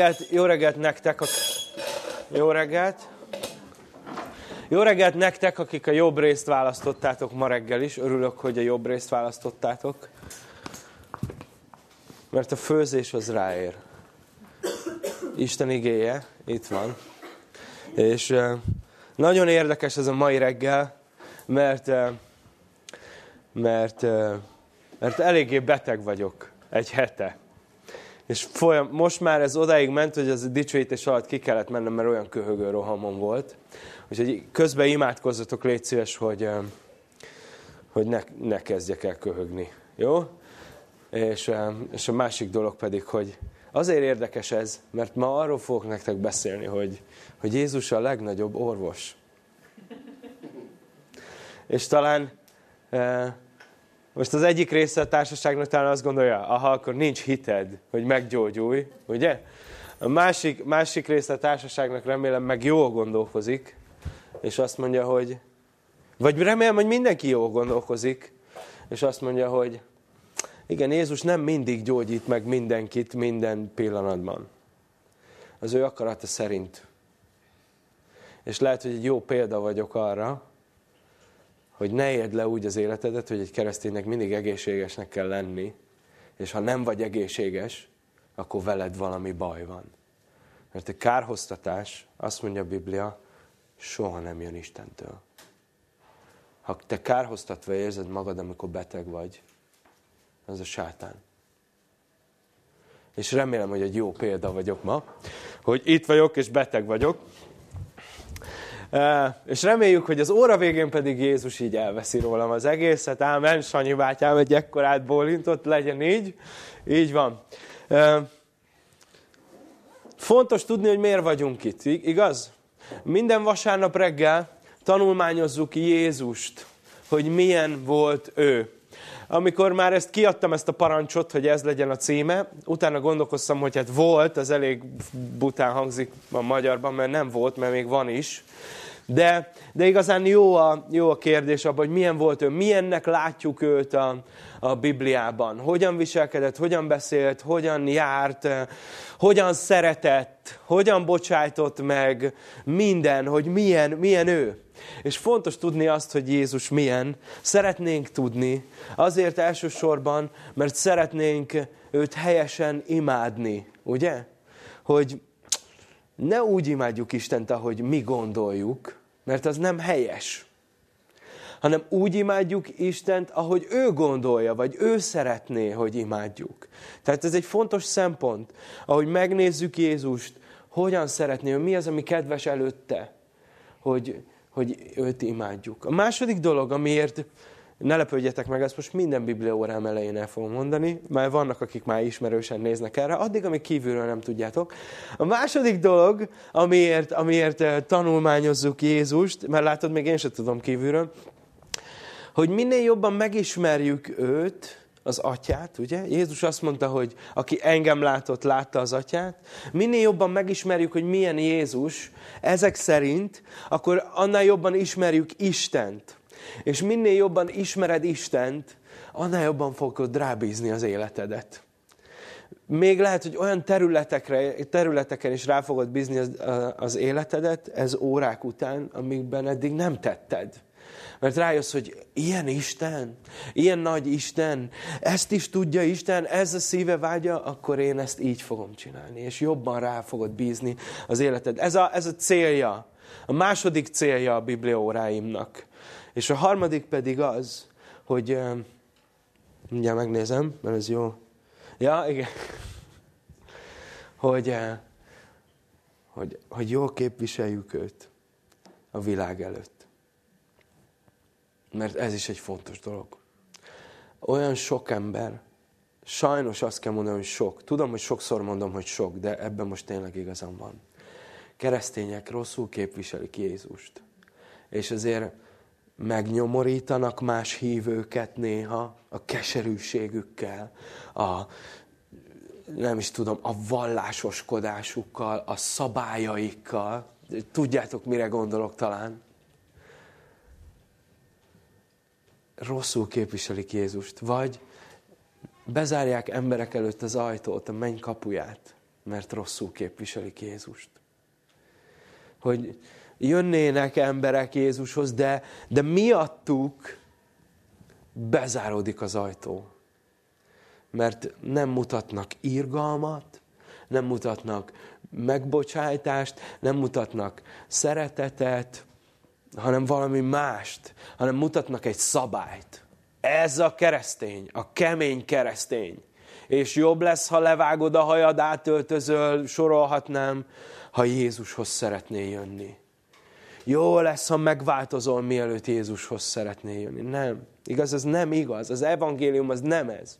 reggelt, jó reggelt nektek, a... jó reggelt. Jó reggelt nektek, akik a jobb részt választottátok ma reggel is. Örülök, hogy a jobb részt választottátok. Mert a főzés az ráér. Isten igéje itt van. És nagyon érdekes ez a mai reggel, mert, mert, mert eléggé beteg vagyok egy hete. És folyam, most már ez odáig ment, hogy az a dicsőítés alatt ki kellett mennem, mert olyan köhögő rohamom volt. Úgyhogy közben imádkozzatok, légy szíves, hogy, hogy ne, ne kezdjek el köhögni. Jó? És, és a másik dolog pedig, hogy azért érdekes ez, mert ma arról fogok nektek beszélni, hogy, hogy Jézus a legnagyobb orvos. És talán most az egyik része a társaságnak talán azt gondolja, aha, akkor nincs hited, hogy meggyógyulj, ugye? A másik, másik része a társaságnak remélem meg jól gondolkozik, és azt mondja, hogy, vagy remélem, hogy mindenki jól gondolkozik, és azt mondja, hogy igen, Jézus nem mindig gyógyít meg mindenkit minden pillanatban. Az ő akarata szerint. És lehet, hogy egy jó példa vagyok arra, hogy ne érd le úgy az életedet, hogy egy kereszténynek mindig egészségesnek kell lenni, és ha nem vagy egészséges, akkor veled valami baj van. Mert a kárhoztatás, azt mondja a Biblia, soha nem jön Istentől. Ha te kárhoztatva érzed magad, amikor beteg vagy, az a sátán. És remélem, hogy egy jó példa vagyok ma, hogy itt vagyok és beteg vagyok, és reméljük, hogy az óra végén pedig Jézus így elveszi rólam az egészet. Ámen, Sanyi bátyám egy ekkorát bólintott, legyen így. Így van. Fontos tudni, hogy miért vagyunk itt, igaz? Minden vasárnap reggel tanulmányozzuk Jézust, hogy milyen volt ő. Amikor már ezt kiadtam, ezt a parancsot, hogy ez legyen a címe, utána gondolkoztam, hogy hát volt, az elég bután hangzik a magyarban, mert nem volt, mert még van is. De, de igazán jó a, jó a kérdés abban, hogy milyen volt ő, milyennek látjuk őt a, a Bibliában. Hogyan viselkedett, hogyan beszélt, hogyan járt, hogyan szeretett, hogyan bocsájtott meg, minden, hogy milyen, milyen ő. És fontos tudni azt, hogy Jézus milyen. Szeretnénk tudni, azért elsősorban, mert szeretnénk őt helyesen imádni, ugye? Hogy ne úgy imádjuk Istent, ahogy mi gondoljuk, mert az nem helyes. Hanem úgy imádjuk Istent, ahogy ő gondolja, vagy ő szeretné, hogy imádjuk. Tehát ez egy fontos szempont, ahogy megnézzük Jézust, hogyan szeretné, hogy mi az, ami kedves előtte, hogy, hogy őt imádjuk. A második dolog, amiért ne lepődjetek meg, ezt most minden bibliaórám elején el fogom mondani, mert vannak, akik már ismerősen néznek erre, addig, amíg kívülről nem tudjátok. A második dolog, amiért, amiért eh, tanulmányozzuk Jézust, mert látod, még én sem tudom kívülről, hogy minél jobban megismerjük őt, az atyát, ugye? Jézus azt mondta, hogy aki engem látott, látta az atyát. Minél jobban megismerjük, hogy milyen Jézus, ezek szerint, akkor annál jobban ismerjük Istent. És minél jobban ismered Istent, annál jobban fogod rábízni az életedet. Még lehet, hogy olyan területekre, területeken is rá fogod bízni az, az életedet, ez órák után, amikben eddig nem tetted. Mert rájössz, hogy ilyen Isten, ilyen nagy Isten, ezt is tudja Isten, ez a szíve vágya, akkor én ezt így fogom csinálni. És jobban rá fogod bízni az életed. Ez a, ez a célja. A második célja a bibliaóráimnak. És a harmadik pedig az, hogy mindjárt megnézem, mert ez jó. Ja, igen. Hogy, hogy, hogy jól képviseljük őt a világ előtt. Mert ez is egy fontos dolog. Olyan sok ember, sajnos azt kell mondani, hogy sok. Tudom, hogy sokszor mondom, hogy sok, de ebben most tényleg igazam van. Keresztények rosszul képviselik Jézust. És azért megnyomorítanak más hívőket néha a keserűségükkel, a, nem is tudom, a vallásoskodásukkal, a szabályaikkal. Tudjátok, mire gondolok talán? Rosszul képviselik Jézust, vagy bezárják emberek előtt az ajtót, a menny kapuját, mert rosszul képviselik Jézust. Hogy jönnének emberek Jézushoz, de, de miattuk bezáródik az ajtó. Mert nem mutatnak irgalmat, nem mutatnak megbocsájtást, nem mutatnak szeretetet, hanem valami mást, hanem mutatnak egy szabályt. Ez a keresztény, a kemény keresztény. És jobb lesz, ha levágod a hajad, átöltözöl, sorolhatnám, ha Jézushoz szeretné jönni. Jó lesz, ha megváltozol, mielőtt Jézushoz szeretné jönni. Nem. Igaz, ez nem igaz. Az evangélium az nem ez.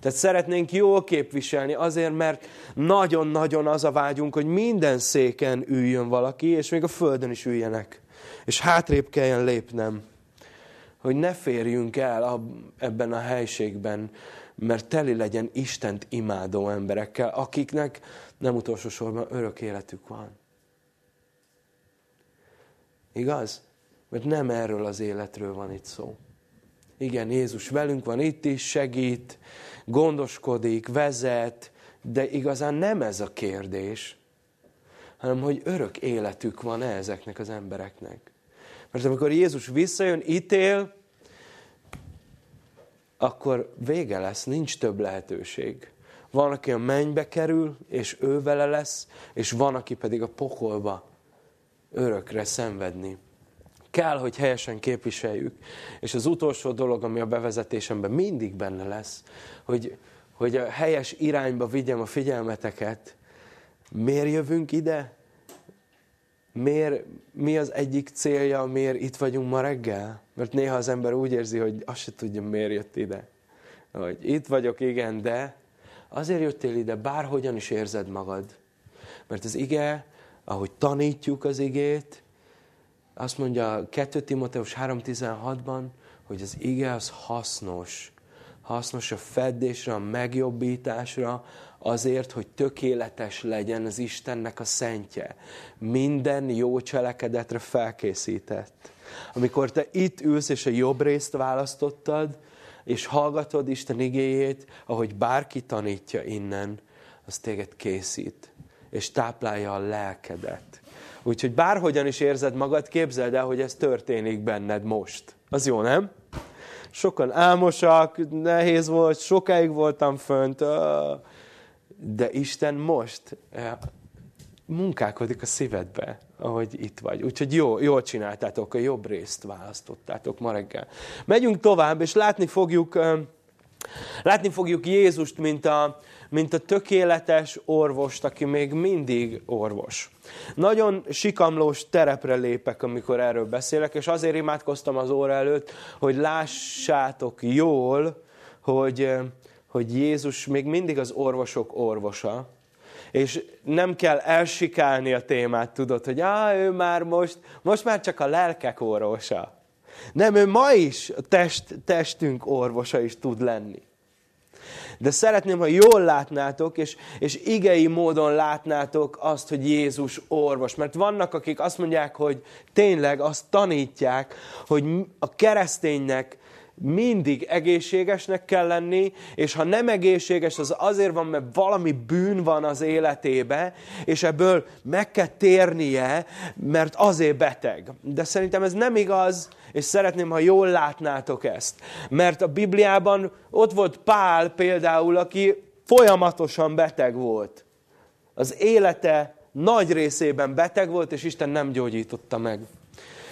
Tehát szeretnénk jól képviselni, azért, mert nagyon-nagyon az a vágyunk, hogy minden széken üljön valaki, és még a földön is üljenek. És hátrébb kelljen lépnem, hogy ne férjünk el ebben a helységben, mert teli legyen Istent imádó emberekkel, akiknek nem utolsó sorban örök életük van. Igaz? Mert nem erről az életről van itt szó. Igen, Jézus velünk van itt is, segít, gondoskodik, vezet, de igazán nem ez a kérdés, hanem hogy örök életük van-e ezeknek az embereknek. Mert amikor Jézus visszajön, ítél, akkor vége lesz, nincs több lehetőség. Van, aki a mennybe kerül, és ő vele lesz, és van, aki pedig a pokolba örökre szenvedni. Kell, hogy helyesen képviseljük. És az utolsó dolog, ami a bevezetésemben mindig benne lesz, hogy, hogy a helyes irányba vigyem a figyelmeteket. Miért jövünk ide? Miért, mi az egyik célja, miért itt vagyunk ma reggel? Mert néha az ember úgy érzi, hogy azt se tudja, miért jött ide. Hogy itt vagyok, igen, de azért jöttél ide, bárhogyan is érzed magad. Mert az ige, ahogy tanítjuk az igét, azt mondja 2 Timoteus 3.16-ban, hogy az ige az hasznos. Hasznos a feddésre, a megjobbításra, azért, hogy tökéletes legyen az Istennek a szentje. Minden jó cselekedetre felkészített. Amikor te itt ülsz, és a jobb részt választottad, és hallgatod Isten igéjét, ahogy bárki tanítja innen, az téged készít, és táplálja a lelkedet. Úgyhogy bárhogyan is érzed magad, képzeld el, hogy ez történik benned most. Az jó, nem? Sokan álmosak, nehéz volt, sokáig voltam fönt, de Isten most munkálkodik a szívedbe, ahogy itt vagy. Úgyhogy jó, jól csináltátok, a jobb részt választottátok ma reggel. Megyünk tovább, és látni fogjuk, látni fogjuk Jézust, mint a, mint a tökéletes orvost, aki még mindig orvos. Nagyon sikamlós terepre lépek, amikor erről beszélek, és azért imádkoztam az óra előtt, hogy lássátok jól, hogy, hogy Jézus még mindig az orvosok orvosa, és nem kell elsikálni a témát, tudod, hogy á, ő már most, most már csak a lelkek orvosa. Nem, ő ma is a test, testünk orvosa is tud lenni. De szeretném, ha jól látnátok, és, és igei módon látnátok azt, hogy Jézus orvos. Mert vannak, akik azt mondják, hogy tényleg azt tanítják, hogy a kereszténynek mindig egészségesnek kell lenni, és ha nem egészséges, az azért van, mert valami bűn van az életébe, és ebből meg kell térnie, mert azért beteg. De szerintem ez nem igaz, és szeretném, ha jól látnátok ezt. Mert a Bibliában ott volt Pál például, aki folyamatosan beteg volt. Az élete nagy részében beteg volt, és Isten nem gyógyította meg.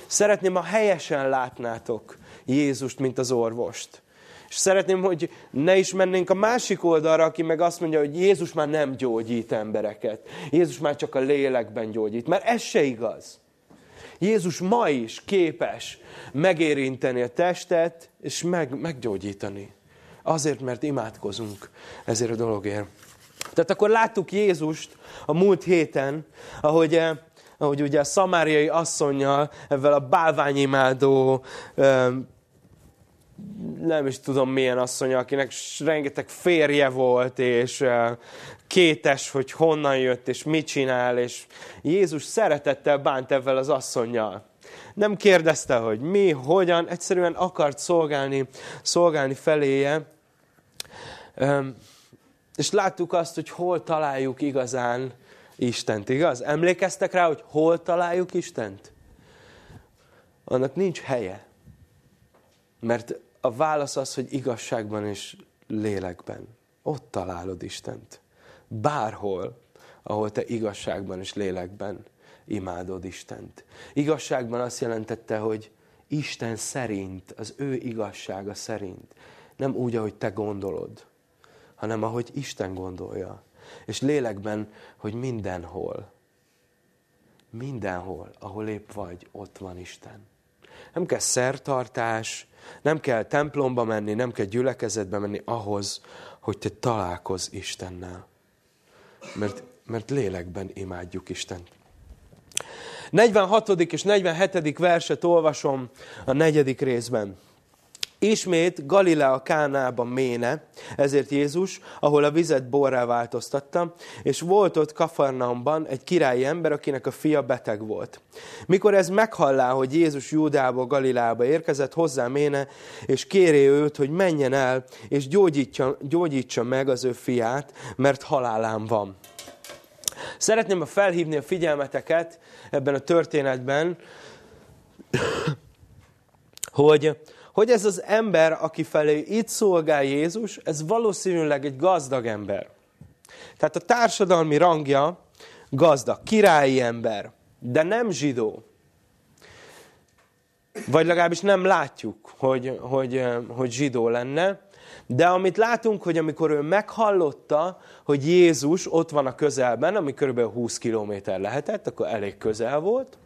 Szeretném, ha helyesen látnátok Jézust, mint az orvost. És szeretném, hogy ne is mennénk a másik oldalra, aki meg azt mondja, hogy Jézus már nem gyógyít embereket. Jézus már csak a lélekben gyógyít. Mert ez se igaz. Jézus ma is képes megérinteni a testet, és meg, meggyógyítani. Azért, mert imádkozunk ezért a dologért. Tehát akkor láttuk Jézust a múlt héten, ahogy, eh, ahogy ugye a szamáriai asszonynal, ezzel a bálványimádó eh, nem is tudom milyen asszony, akinek rengeteg férje volt, és kétes, hogy honnan jött, és mit csinál, és Jézus szeretettel bánt ezzel az asszonynal. Nem kérdezte, hogy mi, hogyan, egyszerűen akart szolgálni, szolgálni feléje. és láttuk azt, hogy hol találjuk igazán Istent, igaz? Emlékeztek rá, hogy hol találjuk Istent? Annak nincs helye. Mert a válasz az, hogy igazságban és lélekben. Ott találod Istent. Bárhol, ahol te igazságban és lélekben imádod Istent. Igazságban azt jelentette, hogy Isten szerint, az ő igazsága szerint. Nem úgy, ahogy te gondolod, hanem ahogy Isten gondolja. És lélekben, hogy mindenhol, mindenhol, ahol épp vagy, ott van Isten. Nem kell szertartás, nem kell templomba menni, nem kell gyülekezetbe menni ahhoz, hogy te találkozz Istennel. Mert, mert lélekben imádjuk Istent. 46. és 47. verset olvasom a negyedik részben. Ismét Galilea Kánában méne, ezért Jézus, ahol a vizet borrá változtatta, és volt ott Kafarnaumban egy királyi ember, akinek a fia beteg volt. Mikor ez meghallá, hogy Jézus Júdába, Galileába érkezett, hozzá méne, és kéré őt, hogy menjen el, és gyógyítsa, gyógyítsa meg az ő fiát, mert halálán van. Szeretném felhívni a figyelmeteket ebben a történetben, hogy hogy ez az ember, aki felé itt szolgál Jézus, ez valószínűleg egy gazdag ember. Tehát a társadalmi rangja gazdag, királyi ember, de nem zsidó. Vagy legalábbis nem látjuk, hogy, hogy, hogy zsidó lenne. De amit látunk, hogy amikor ő meghallotta, hogy Jézus ott van a közelben, ami kb. 20 kilométer lehetett, akkor elég közel volt,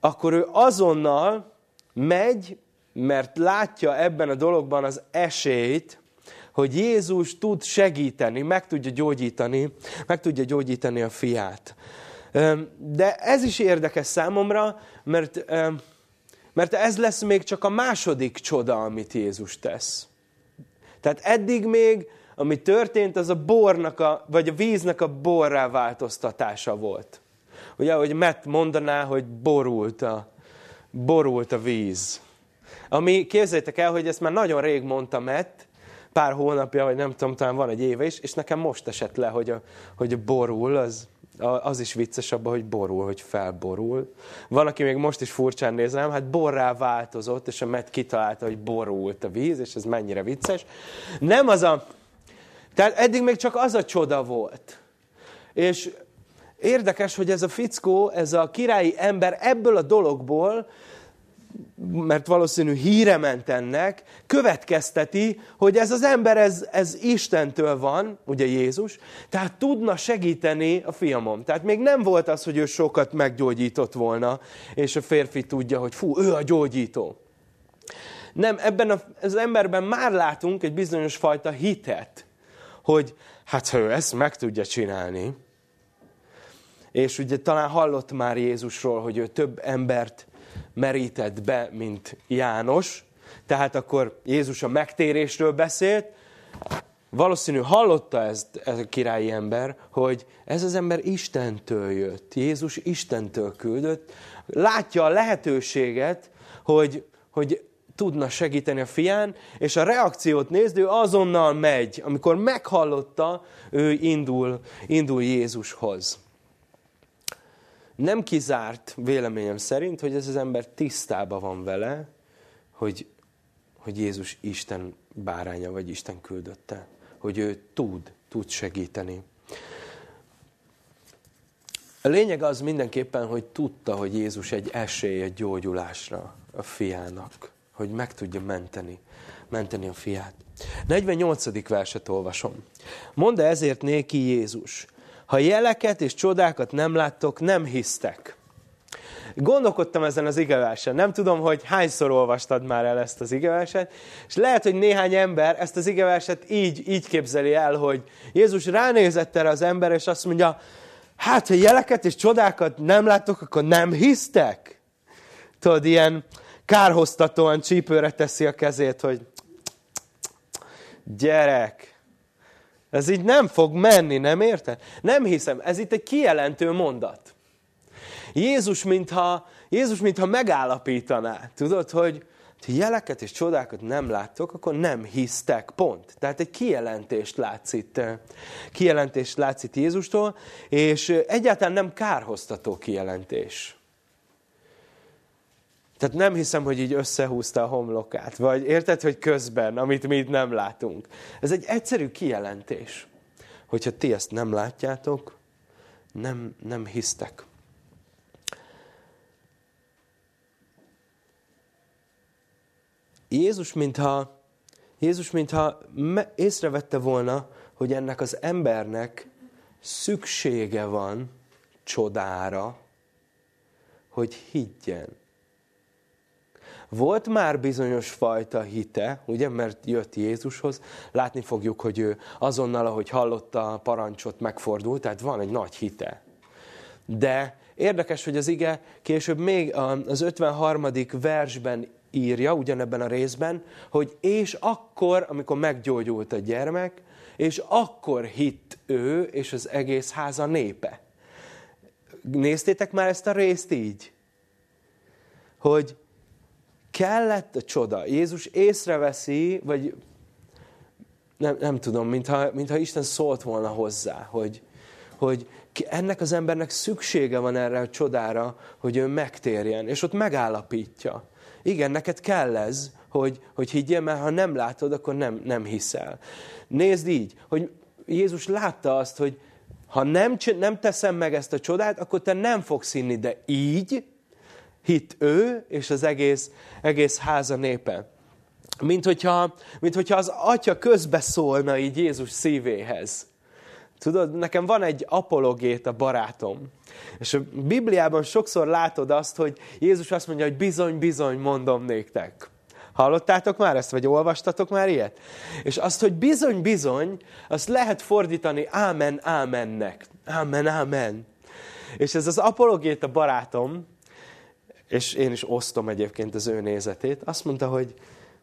akkor ő azonnal megy, mert látja ebben a dologban az esélyt, hogy Jézus tud segíteni, meg tudja gyógyítani, meg tudja gyógyítani a fiát. De ez is érdekes számomra, mert, mert ez lesz még csak a második csoda, amit Jézus tesz. Tehát eddig még, ami történt, az a bornak, a, vagy a víznek a borrá változtatása volt. Ugye, hogy Matt mondaná, hogy borult a, borult a víz. Ami, képzeljétek el, hogy ezt már nagyon rég mondta Matt, pár hónapja, vagy nem tudom, talán van egy éve is, és nekem most esett le, hogy a, hogy borul, az, az is vicces abban, hogy borul, hogy felborul. Van, aki még most is furcsán nézem, hát borrá változott, és a Matt kitalálta, hogy borult a víz, és ez mennyire vicces. Nem az a... Tehát eddig még csak az a csoda volt. És érdekes, hogy ez a fickó, ez a királyi ember ebből a dologból mert valószínű híre ment ennek, következteti, hogy ez az ember, ez, ez Istentől van, ugye Jézus, tehát tudna segíteni a fiamom. Tehát még nem volt az, hogy ő sokat meggyógyított volna, és a férfi tudja, hogy fú, ő a gyógyító. Nem, ebben az emberben már látunk egy bizonyos fajta hitet, hogy hát ha ő ezt meg tudja csinálni, és ugye talán hallott már Jézusról, hogy ő több embert merített be, mint János. Tehát akkor Jézus a megtérésről beszélt. Valószínű hallotta ezt ez a királyi ember, hogy ez az ember Istentől jött. Jézus Istentől küldött. Látja a lehetőséget, hogy, hogy tudna segíteni a fián, és a reakciót nézd, ő azonnal megy. Amikor meghallotta, ő indul, indul Jézushoz nem kizárt véleményem szerint, hogy ez az ember tisztában van vele, hogy, hogy Jézus Isten báránya, vagy Isten küldötte. Hogy ő tud, tud segíteni. A lényeg az mindenképpen, hogy tudta, hogy Jézus egy esély egy gyógyulásra a fiának, hogy meg tudja menteni, menteni a fiát. 48. verset olvasom. Mondd ezért néki Jézus, ha jeleket és csodákat nem láttok, nem hisztek. Gondolkodtam ezen az igeversen. Nem tudom, hogy hányszor olvastad már el ezt az igeverset, és lehet, hogy néhány ember ezt az igeverset így, így képzeli el, hogy Jézus ránézett erre az ember, és azt mondja, hát, ha jeleket és csodákat nem láttok, akkor nem hisztek? Tudod, ilyen kárhoztatóan csípőre teszi a kezét, hogy gyerek, ez így nem fog menni, nem érted? Nem hiszem, ez itt egy kijelentő mondat. Jézus, mintha, Jézus, mintha megállapítaná, tudod, hogy Ha jeleket és csodákat nem láttok, akkor nem hisztek, pont. Tehát egy kijelentést látsz itt, kijelentést látsz itt Jézustól, és egyáltalán nem kárhoztató kijelentés. Tehát nem hiszem, hogy így összehúzta a homlokát, vagy érted, hogy közben, amit mi itt nem látunk. Ez egy egyszerű kijelentés. Hogyha ti ezt nem látjátok, nem, nem hisztek. Jézus, mintha, Jézus, mintha észrevette volna, hogy ennek az embernek szüksége van csodára, hogy higgyen. Volt már bizonyos fajta hite, ugye, mert jött Jézushoz, látni fogjuk, hogy ő azonnal, ahogy hallotta a parancsot, megfordult, tehát van egy nagy hite. De érdekes, hogy az ige később még az 53. versben írja, ugyanebben a részben, hogy és akkor, amikor meggyógyult a gyermek, és akkor hitt ő és az egész háza népe. Néztétek már ezt a részt így? Hogy kellett a csoda. Jézus észreveszi, vagy nem, nem tudom, mintha, mintha Isten szólt volna hozzá, hogy, hogy ennek az embernek szüksége van erre a csodára, hogy ő megtérjen, és ott megállapítja. Igen, neked kell ez, hogy, hogy higgyél, mert ha nem látod, akkor nem, nem hiszel. Nézd így, hogy Jézus látta azt, hogy ha nem, nem teszem meg ezt a csodát, akkor te nem fogsz hinni, de így hit ő és az egész, egész háza népe. Mint hogyha, mint hogyha az atya közbeszólna így Jézus szívéhez. Tudod, nekem van egy apologét a barátom. És a Bibliában sokszor látod azt, hogy Jézus azt mondja, hogy bizony, bizony mondom néktek. Hallottátok már ezt, vagy olvastatok már ilyet? És azt, hogy bizony, bizony, azt lehet fordítani ámen, ámennek. Ámen, ámen. És ez az apologét a barátom, és én is osztom egyébként az ő nézetét, azt mondta, hogy,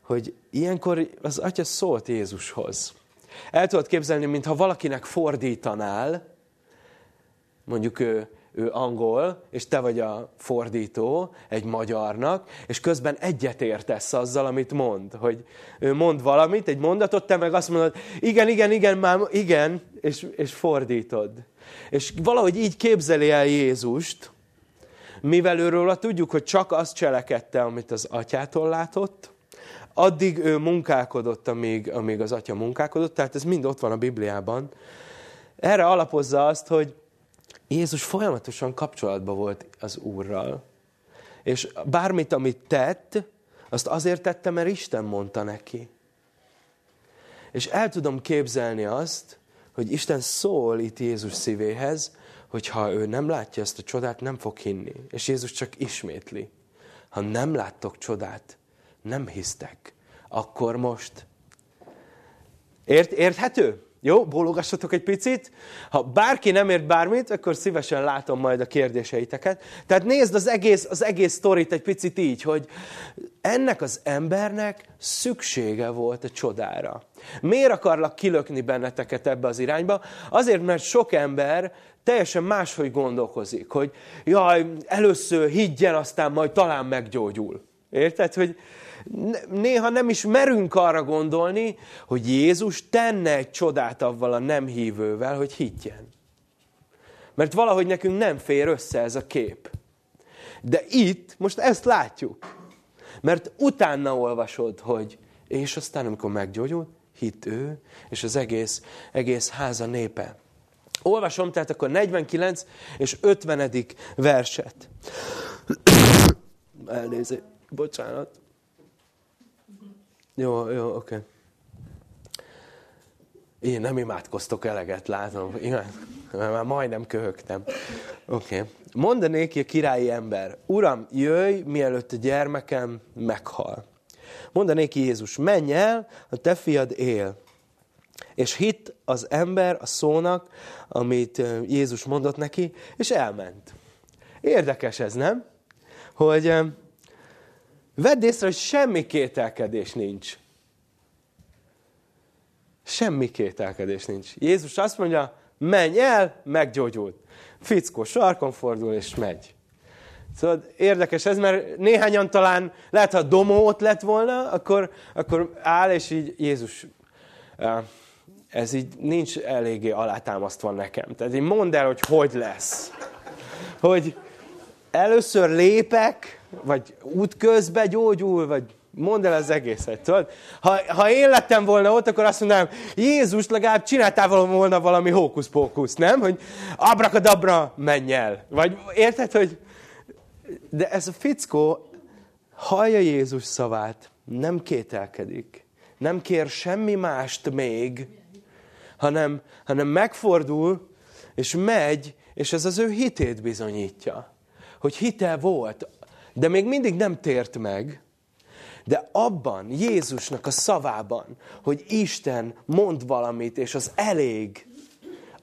hogy ilyenkor az atya szólt Jézushoz. El tudod képzelni, mintha valakinek fordítanál, mondjuk ő, ő angol, és te vagy a fordító egy magyarnak, és közben egyetértesz azzal, amit mond. Hogy ő mond valamit, egy mondatot, te meg azt mondod, igen, igen, igen, már igen, és, és fordítod. És valahogy így képzeli el Jézust, mivel őről tudjuk, hogy csak azt cselekedte, amit az atyától látott, addig ő munkálkodott, amíg, amíg az atya munkálkodott, tehát ez mind ott van a Bibliában. Erre alapozza azt, hogy Jézus folyamatosan kapcsolatban volt az Úrral. És bármit, amit tett, azt azért tette, mert Isten mondta neki. És el tudom képzelni azt, hogy Isten szól itt Jézus szívéhez, hogy ha ő nem látja ezt a csodát, nem fog hinni. És Jézus csak ismétli. Ha nem láttok csodát, nem hisztek. Akkor most. Ért, érthető? Jó, bólogassatok egy picit. Ha bárki nem ért bármit, akkor szívesen látom majd a kérdéseiteket. Tehát nézd az egész, az egész sztorit egy picit így, hogy ennek az embernek szüksége volt a csodára. Miért akarlak kilökni benneteket ebbe az irányba? Azért, mert sok ember teljesen máshogy gondolkozik, hogy jaj, először higgyen, aztán majd talán meggyógyul. Érted, hogy néha nem is merünk arra gondolni, hogy Jézus tenne egy csodát avval a nem hívővel, hogy higgyen. Mert valahogy nekünk nem fér össze ez a kép. De itt most ezt látjuk. Mert utána olvasod, hogy és aztán, amikor meggyógyult, hit ő, és az egész, egész háza népe. Olvasom tehát akkor 49 és 50. verset. Elnézést, bocsánat. Jó, jó, oké. Okay. Én nem imádkoztok eleget, látom. Igen, már majdnem köhögtem. Oké. Okay. Mondanék a királyi ember, Uram, jöjj, mielőtt a gyermekem meghal. Mondanéki Jézus, menj el, a te fiad él. És hit az ember a szónak, amit Jézus mondott neki, és elment. Érdekes ez, nem? Hogy vedd észre, hogy semmi kételkedés nincs. Semmi kételkedés nincs. Jézus azt mondja, menj el, meggyógyult. Fickó sarkon fordul, és megy. Szóval érdekes ez, mert néhányan talán, lehet, ha Domó ott lett volna, akkor, akkor áll, és így Jézus, ez így nincs eléggé alátámasztva nekem. Tehát így mondd el, hogy hogy lesz. Hogy először lépek, vagy útközben gyógyul, vagy mondd el az egészet. Tudod? Ha, ha én lettem volna ott, akkor azt mondanám, Jézus, legalább csináltál volna valami hókusz-pókusz, nem? Hogy abrakadabra, menj el. Vagy érted, hogy de ez a fickó hallja Jézus szavát, nem kételkedik, nem kér semmi mást még, hanem, hanem megfordul, és megy, és ez az ő hitét bizonyítja. Hogy hite volt, de még mindig nem tért meg, de abban, Jézusnak a szavában, hogy Isten mond valamit, és az elég,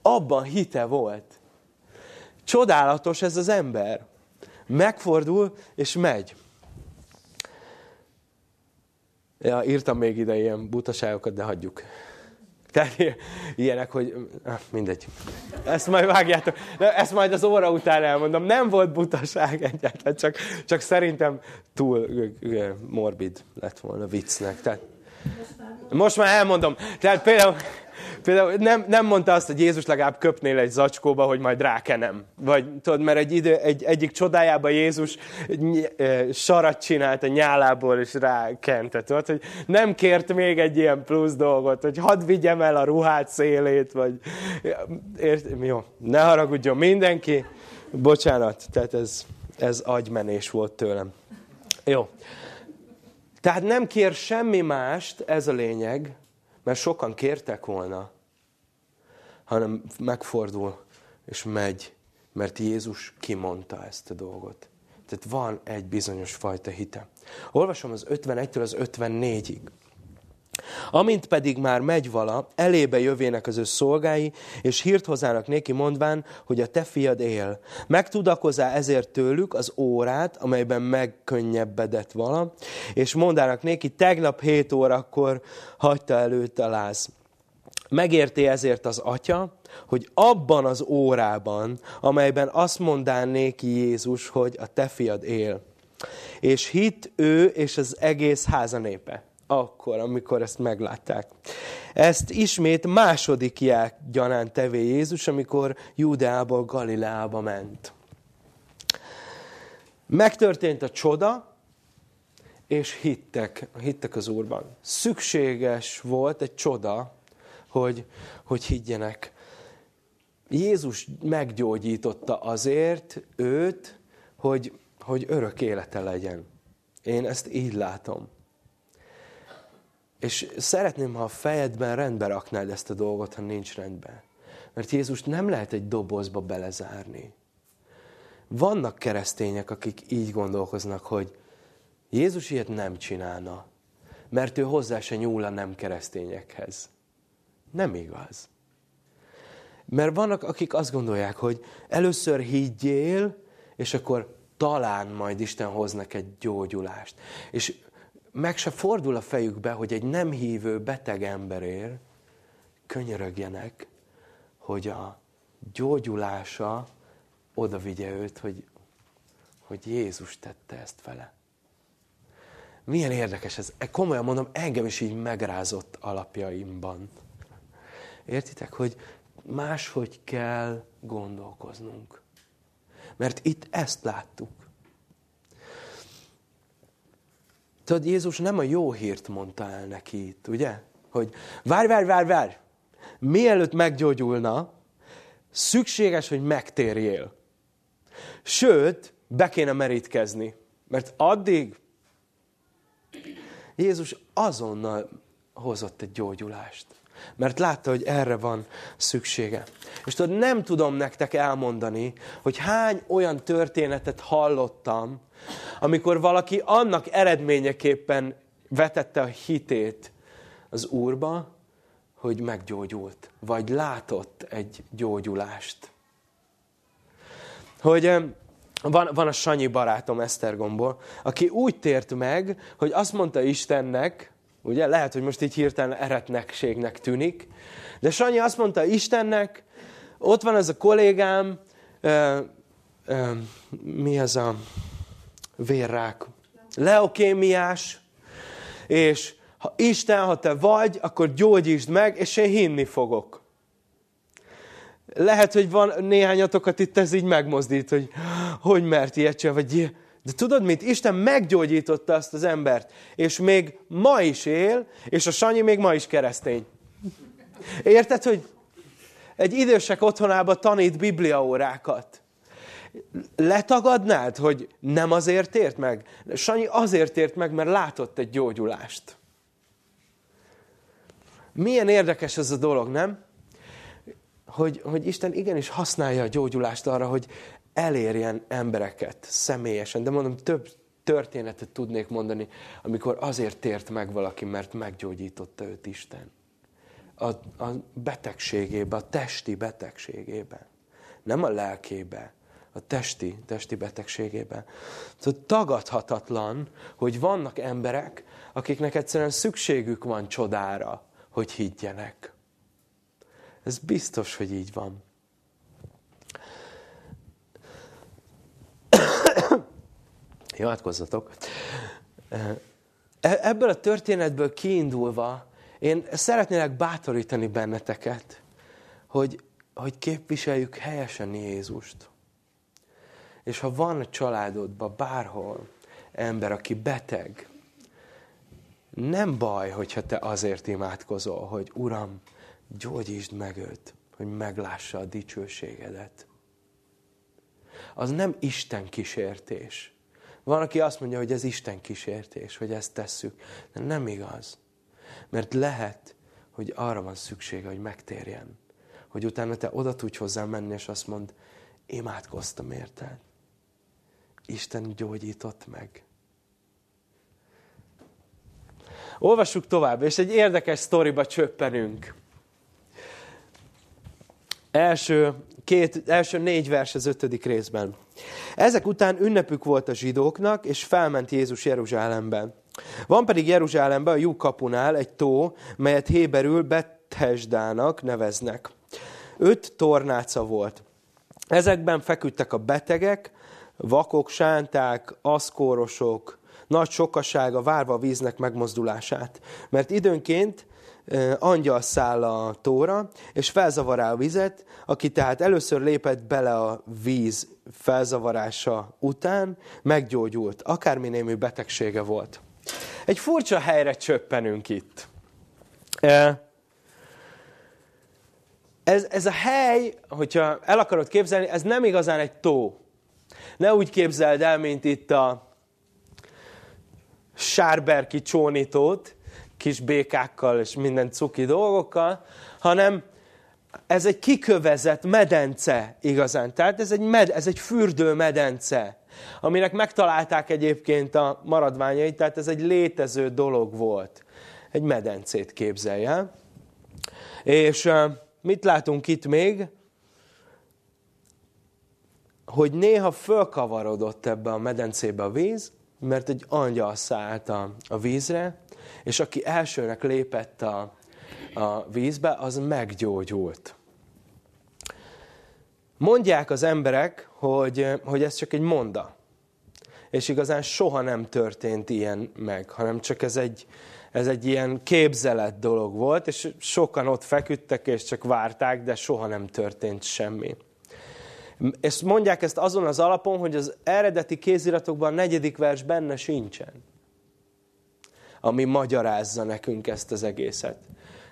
abban hite volt. Csodálatos ez az ember megfordul, és megy. Ja, írtam még ide ilyen butaságokat, de hagyjuk. Tehát ilyenek, hogy mindegy. Ezt majd vágjátok. Ezt majd az óra után elmondom. Nem volt butaság egyáltalán, csak, csak szerintem túl morbid lett volna viccnek. Tehát, most már elmondom. Tehát például Például nem, nem mondta azt, hogy Jézus legalább köpnél egy zacskóba, hogy majd rákenem. Vagy tudod, mert egy idő, egy, egyik csodájában Jézus sarat csinált a nyálából, és rákente. Tudod, hogy nem kért még egy ilyen plusz dolgot, hogy hadd vigyem el a ruhát szélét, vagy... Ért, jó, ne haragudjon mindenki. Bocsánat, tehát ez, ez agymenés volt tőlem. Jó. Tehát nem kér semmi mást, ez a lényeg, mert sokan kértek volna, hanem megfordul és megy, mert Jézus kimondta ezt a dolgot. Tehát van egy bizonyos fajta hite. Olvasom az 51-től az 54-ig. Amint pedig már megy vala, elébe jövének az ő szolgái, és hírt hozzának néki mondván, hogy a te fiad él. Megtudakozá ezért tőlük az órát, amelyben megkönnyebbedett vala, és mondának néki, tegnap 7 órakor hagyta előtt a láz. Megérti ezért az atya, hogy abban az órában, amelyben azt mondá néki Jézus, hogy a te fiad él. És hit ő és az egész háza népe akkor, amikor ezt meglátták. Ezt ismét második jel gyanán tevé Jézus, amikor Júdeából Galileába ment. Megtörtént a csoda, és hittek, hittek az Úrban. Szükséges volt egy csoda, hogy, hogy higgyenek. Jézus meggyógyította azért őt, hogy, hogy örök élete legyen. Én ezt így látom. És szeretném, ha a fejedben rendbe raknád ezt a dolgot, ha nincs rendben. Mert Jézus nem lehet egy dobozba belezárni. Vannak keresztények, akik így gondolkoznak, hogy Jézus ilyet nem csinálna, mert ő hozzá se nyúl a nem keresztényekhez. Nem igaz. Mert vannak, akik azt gondolják, hogy először higgyél, és akkor talán majd Isten hoz neked gyógyulást. És meg se fordul a fejükbe, hogy egy nem hívő beteg emberér könyörögjenek, hogy a gyógyulása oda vigye őt, hogy, hogy Jézus tette ezt vele. Milyen érdekes ez. E, komolyan mondom, engem is így megrázott alapjaimban. Értitek, hogy máshogy kell gondolkoznunk. Mert itt ezt láttuk. Tudod, Jézus nem a jó hírt mondta el neki itt, ugye? Hogy várj, várj, várj, várj! Mielőtt meggyógyulna, szükséges, hogy megtérjél. Sőt, be kéne merítkezni. Mert addig Jézus azonnal hozott egy gyógyulást. Mert látta, hogy erre van szüksége. És tudod, nem tudom nektek elmondani, hogy hány olyan történetet hallottam, amikor valaki annak eredményeképpen vetette a hitét az Úrba, hogy meggyógyult, vagy látott egy gyógyulást. Hogy van, van a Sanyi barátom Esztergomból, aki úgy tért meg, hogy azt mondta Istennek, ugye, lehet, hogy most így hirtelen eretnekségnek tűnik, de Sanyi azt mondta Istennek, ott van ez a kollégám, mi ez a vérrák? Leokémiás, és ha Isten, ha te vagy, akkor gyógyítsd meg, és én hinni fogok. Lehet, hogy van néhányatokat itt ez így megmozdít, hogy hogy mert ilyet csinál, vagy de tudod mit? Isten meggyógyította azt az embert, és még ma is él, és a Sanyi még ma is keresztény. Érted, hogy egy idősek otthonába tanít bibliaórákat. Letagadnád, hogy nem azért ért meg? Sanyi azért ért meg, mert látott egy gyógyulást. Milyen érdekes ez a dolog, nem? Hogy, hogy Isten igenis használja a gyógyulást arra, hogy elérjen embereket személyesen. De mondom, több történetet tudnék mondani, amikor azért tért meg valaki, mert meggyógyította őt Isten. A, a betegségébe, a testi betegségében. Nem a lelkébe, a testi, testi betegségében. Szóval tagadhatatlan, hogy vannak emberek, akiknek egyszerűen szükségük van csodára, hogy higgyenek. Ez biztos, hogy így van. Imádkozzatok. E, ebből a történetből kiindulva, én szeretnélek bátorítani benneteket, hogy, hogy képviseljük helyesen Jézust. És ha van a családodban bárhol ember, aki beteg, nem baj, hogyha te azért imádkozol, hogy Uram, gyógyítsd meg őt, hogy meglássa a dicsőségedet. Az nem Isten kísértés. Van, aki azt mondja, hogy ez Isten kísértés, hogy ezt tesszük. De nem igaz. Mert lehet, hogy arra van szüksége, hogy megtérjen. Hogy utána te oda tudj hozzá menni, és azt mond, imádkoztam érted. Isten gyógyított meg. Olvassuk tovább, és egy érdekes sztoriba csöppenünk. Első, két, első négy vers az ötödik részben. Ezek után ünnepük volt a zsidóknak, és felment Jézus Jeruzsálembe. Van pedig Jeruzsálemben a Jú kapunál egy tó, melyet Héberül Bethesdának neveznek. Öt tornáca volt. Ezekben feküdtek a betegek, vakok, sánták, aszkórosok, nagy sokasága várva a víznek megmozdulását. Mert időnként angyal száll a tóra, és felzavarál a vizet, aki tehát először lépett bele a víz felzavarása után, meggyógyult, akármi némű betegsége volt. Egy furcsa helyre csöppenünk itt. Ez, ez a hely, hogyha el akarod képzelni, ez nem igazán egy tó. Ne úgy képzeld el, mint itt a sárberki csónítót, kis békákkal és minden cuki dolgokkal, hanem ez egy kikövezett medence igazán. Tehát ez egy, med, ez egy fürdő medence, aminek megtalálták egyébként a maradványait, tehát ez egy létező dolog volt. Egy medencét képzelje. És mit látunk itt még? Hogy néha fölkavarodott ebbe a medencébe a víz, mert egy angyal szállt a, a vízre, és aki elsőnek lépett a, a vízbe, az meggyógyult. Mondják az emberek, hogy, hogy ez csak egy monda. És igazán soha nem történt ilyen meg, hanem csak ez egy, ez egy ilyen képzelet dolog volt, és sokan ott feküdtek, és csak várták, de soha nem történt semmi. És mondják ezt azon az alapon, hogy az eredeti kéziratokban a negyedik vers benne sincsen ami magyarázza nekünk ezt az egészet.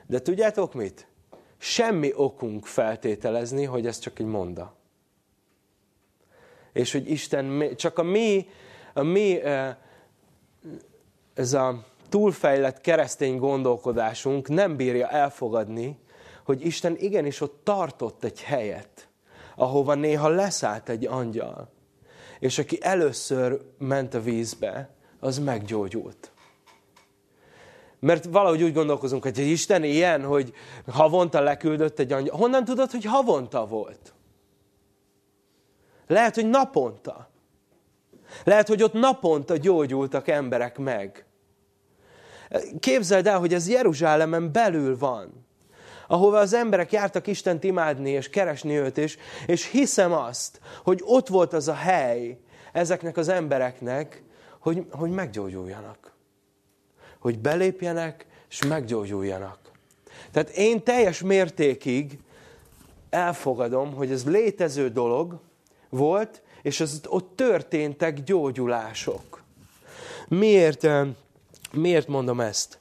De tudjátok mit? Semmi okunk feltételezni, hogy ez csak egy monda. És hogy Isten, csak a mi, a mi ez a túlfejlett keresztény gondolkodásunk nem bírja elfogadni, hogy Isten igenis ott tartott egy helyet, ahova néha leszállt egy angyal. És aki először ment a vízbe, az meggyógyult. Mert valahogy úgy gondolkozunk, hogy Isten ilyen, hogy havonta leküldött egy angyal. Honnan tudod, hogy havonta volt? Lehet, hogy naponta. Lehet, hogy ott naponta gyógyultak emberek meg. Képzeld el, hogy ez Jeruzsálemen belül van. Ahova az emberek jártak Istent imádni és keresni őt, és, és hiszem azt, hogy ott volt az a hely ezeknek az embereknek, hogy, hogy meggyógyuljanak. Hogy belépjenek, és meggyógyuljanak. Tehát én teljes mértékig elfogadom, hogy ez létező dolog volt, és az, ott történtek gyógyulások. Miért, miért mondom ezt?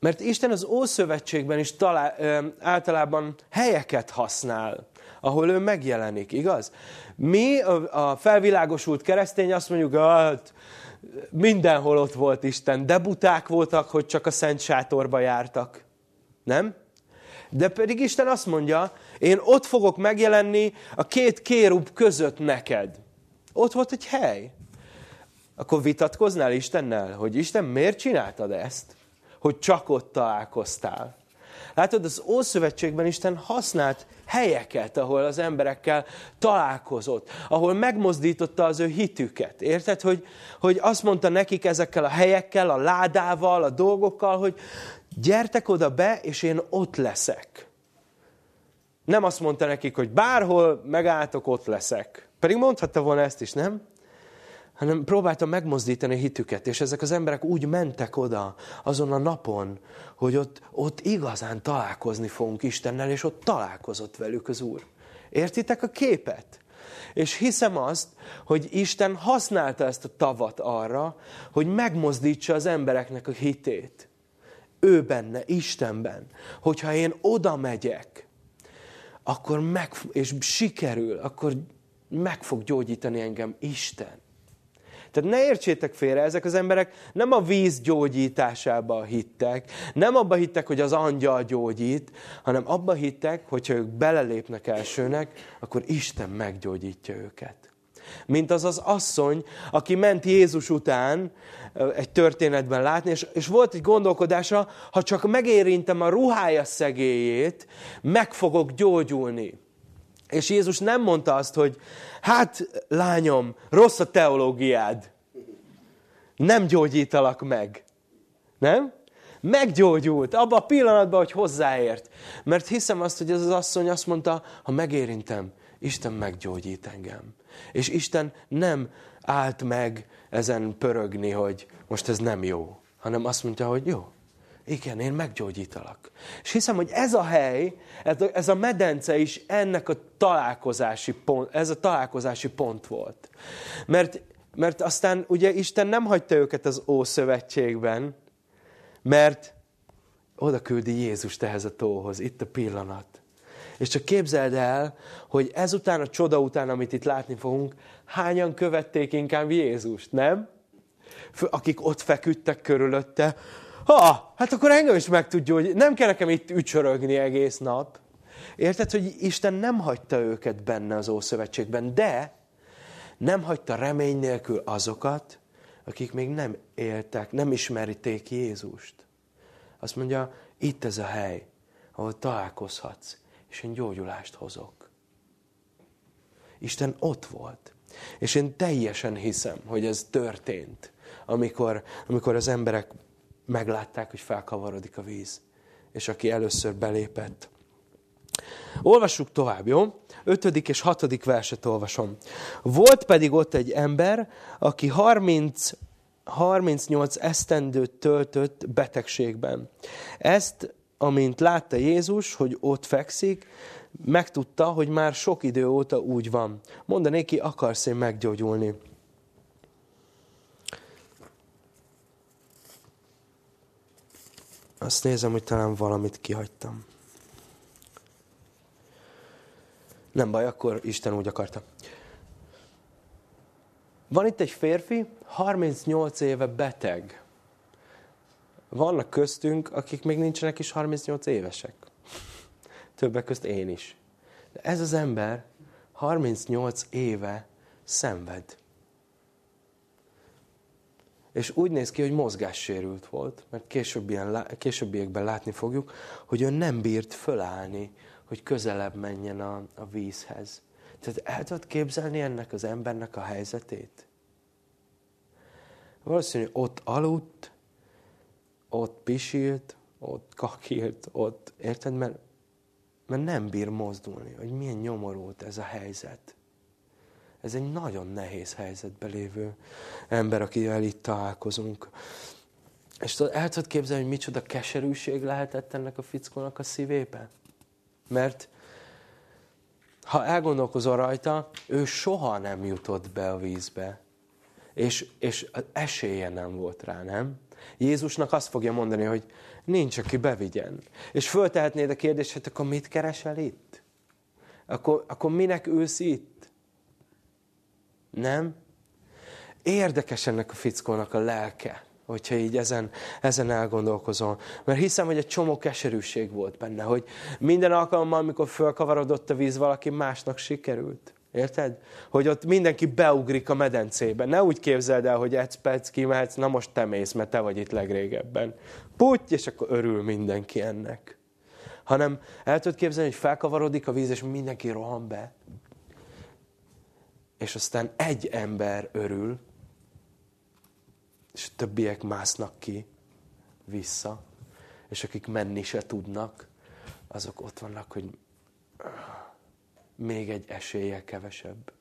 Mert Isten az Ószövetségben is talál, általában helyeket használ, ahol ő megjelenik, igaz? Mi, a felvilágosult keresztény azt mondjuk, hát mindenhol ott volt Isten, de buták voltak, hogy csak a szent sátorba jártak. Nem? De pedig Isten azt mondja, én ott fogok megjelenni a két kérub között neked. Ott volt egy hely. Akkor vitatkoznál Istennel, hogy Isten miért csináltad ezt? Hogy csak ott találkoztál. Látod, az Ószövetségben Isten használt helyeket, ahol az emberekkel találkozott, ahol megmozdította az ő hitüket. Érted, hogy, hogy azt mondta nekik ezekkel a helyekkel, a ládával, a dolgokkal, hogy gyertek oda be, és én ott leszek. Nem azt mondta nekik, hogy bárhol megálltok, ott leszek. Pedig mondhatta volna ezt is, nem? Hanem próbáltam megmozdítani a hitüket, és ezek az emberek úgy mentek oda azon a napon, hogy ott, ott igazán találkozni fogunk Istennel, és ott találkozott velük az Úr. Értitek a képet? És hiszem azt, hogy Isten használta ezt a tavat arra, hogy megmozdítsa az embereknek a hitét. Ő benne, Istenben. Hogyha én oda megyek, akkor meg, és sikerül, akkor meg fog gyógyítani engem Isten. Tehát ne értsétek félre, ezek az emberek nem a víz gyógyításába hittek, nem abba hittek, hogy az angyal gyógyít, hanem abba hittek, hogyha ők belelépnek elsőnek, akkor Isten meggyógyítja őket. Mint az az asszony, aki ment Jézus után egy történetben látni, és, és volt egy gondolkodása, ha csak megérintem a ruhája szegélyét, meg fogok gyógyulni. És Jézus nem mondta azt, hogy hát lányom, rossz a teológiád. Nem gyógyítalak meg. Nem? Meggyógyult, abban a pillanatban, hogy hozzáért. Mert hiszem azt, hogy ez az asszony azt mondta, ha megérintem, Isten meggyógyít engem. És Isten nem állt meg ezen pörögni, hogy most ez nem jó, hanem azt mondta, hogy jó, igen, én meggyógyítalak. És hiszem, hogy ez a hely, ez a medence is ennek a találkozási pont, ez a találkozási pont volt. Mert, mert aztán ugye Isten nem hagyta őket az Ószövetségben, mert oda küldi Jézust ehhez a tóhoz, itt a pillanat. És csak képzeld el, hogy ezután a csoda után, amit itt látni fogunk, hányan követték inkább Jézust, nem? Akik ott feküdtek körülötte, ha, hát akkor engem is meg tudja, hogy nem kell nekem itt ücsörögni egész nap. Érted, hogy Isten nem hagyta őket benne az Ószövetségben, de nem hagyta remény nélkül azokat, akik még nem éltek, nem ismeriték Jézust. Azt mondja, itt ez a hely, ahol találkozhatsz, és én gyógyulást hozok. Isten ott volt. És én teljesen hiszem, hogy ez történt, amikor, amikor az emberek meglátták, hogy felkavarodik a víz. És aki először belépett. Olvassuk tovább, jó? Ötödik és hatodik verset olvasom. Volt pedig ott egy ember, aki 30, 38 esztendőt töltött betegségben. Ezt, amint látta Jézus, hogy ott fekszik, megtudta, hogy már sok idő óta úgy van. Mondanék ki, akarsz én meggyógyulni. Azt nézem, hogy talán valamit kihagytam. Nem baj, akkor Isten úgy akarta. Van itt egy férfi, 38 éve beteg. Vannak köztünk, akik még nincsenek is 38 évesek. Többek közt én is. De ez az ember 38 éve szenved. És úgy néz ki, hogy mozgássérült volt, mert későbbiekben látni fogjuk, hogy ő nem bírt fölállni, hogy közelebb menjen a, a vízhez. Tehát el tudod képzelni ennek az embernek a helyzetét? Valószínűleg ott aludt, ott pisilt, ott kakilt, ott, érted? Mert, mert nem bír mozdulni, hogy milyen nyomorult ez a helyzet. Ez egy nagyon nehéz helyzetbe lévő ember, akivel itt találkozunk. És el tudod képzelni, hogy micsoda keserűség lehetett ennek a fickónak a szívébe? Mert ha elgondolkozol rajta, ő soha nem jutott be a vízbe. És, és esélye nem volt rá, nem? Jézusnak azt fogja mondani, hogy nincs, aki bevigyen. És föltehetnéd a kérdést, hogy akkor mit keresel itt? Akkor, akkor minek ülsz itt? Nem? Érdekes ennek a fickónak a lelke hogyha így ezen, ezen elgondolkozom. Mert hiszem, hogy egy csomó keserűség volt benne, hogy minden alkalommal, amikor fölkavarodott a víz, valaki másnak sikerült. Érted? Hogy ott mindenki beugrik a medencébe. Ne úgy képzeld el, hogy egy perc kimehetsz, na most te mész, mert te vagy itt legrégebben. Puty, és akkor örül mindenki ennek. Hanem el tudod képzelni, hogy felkavarodik a víz, és mindenki rohan be. És aztán egy ember örül, és a többiek másznak ki vissza, és akik menni se tudnak, azok ott vannak, hogy még egy esélye kevesebb.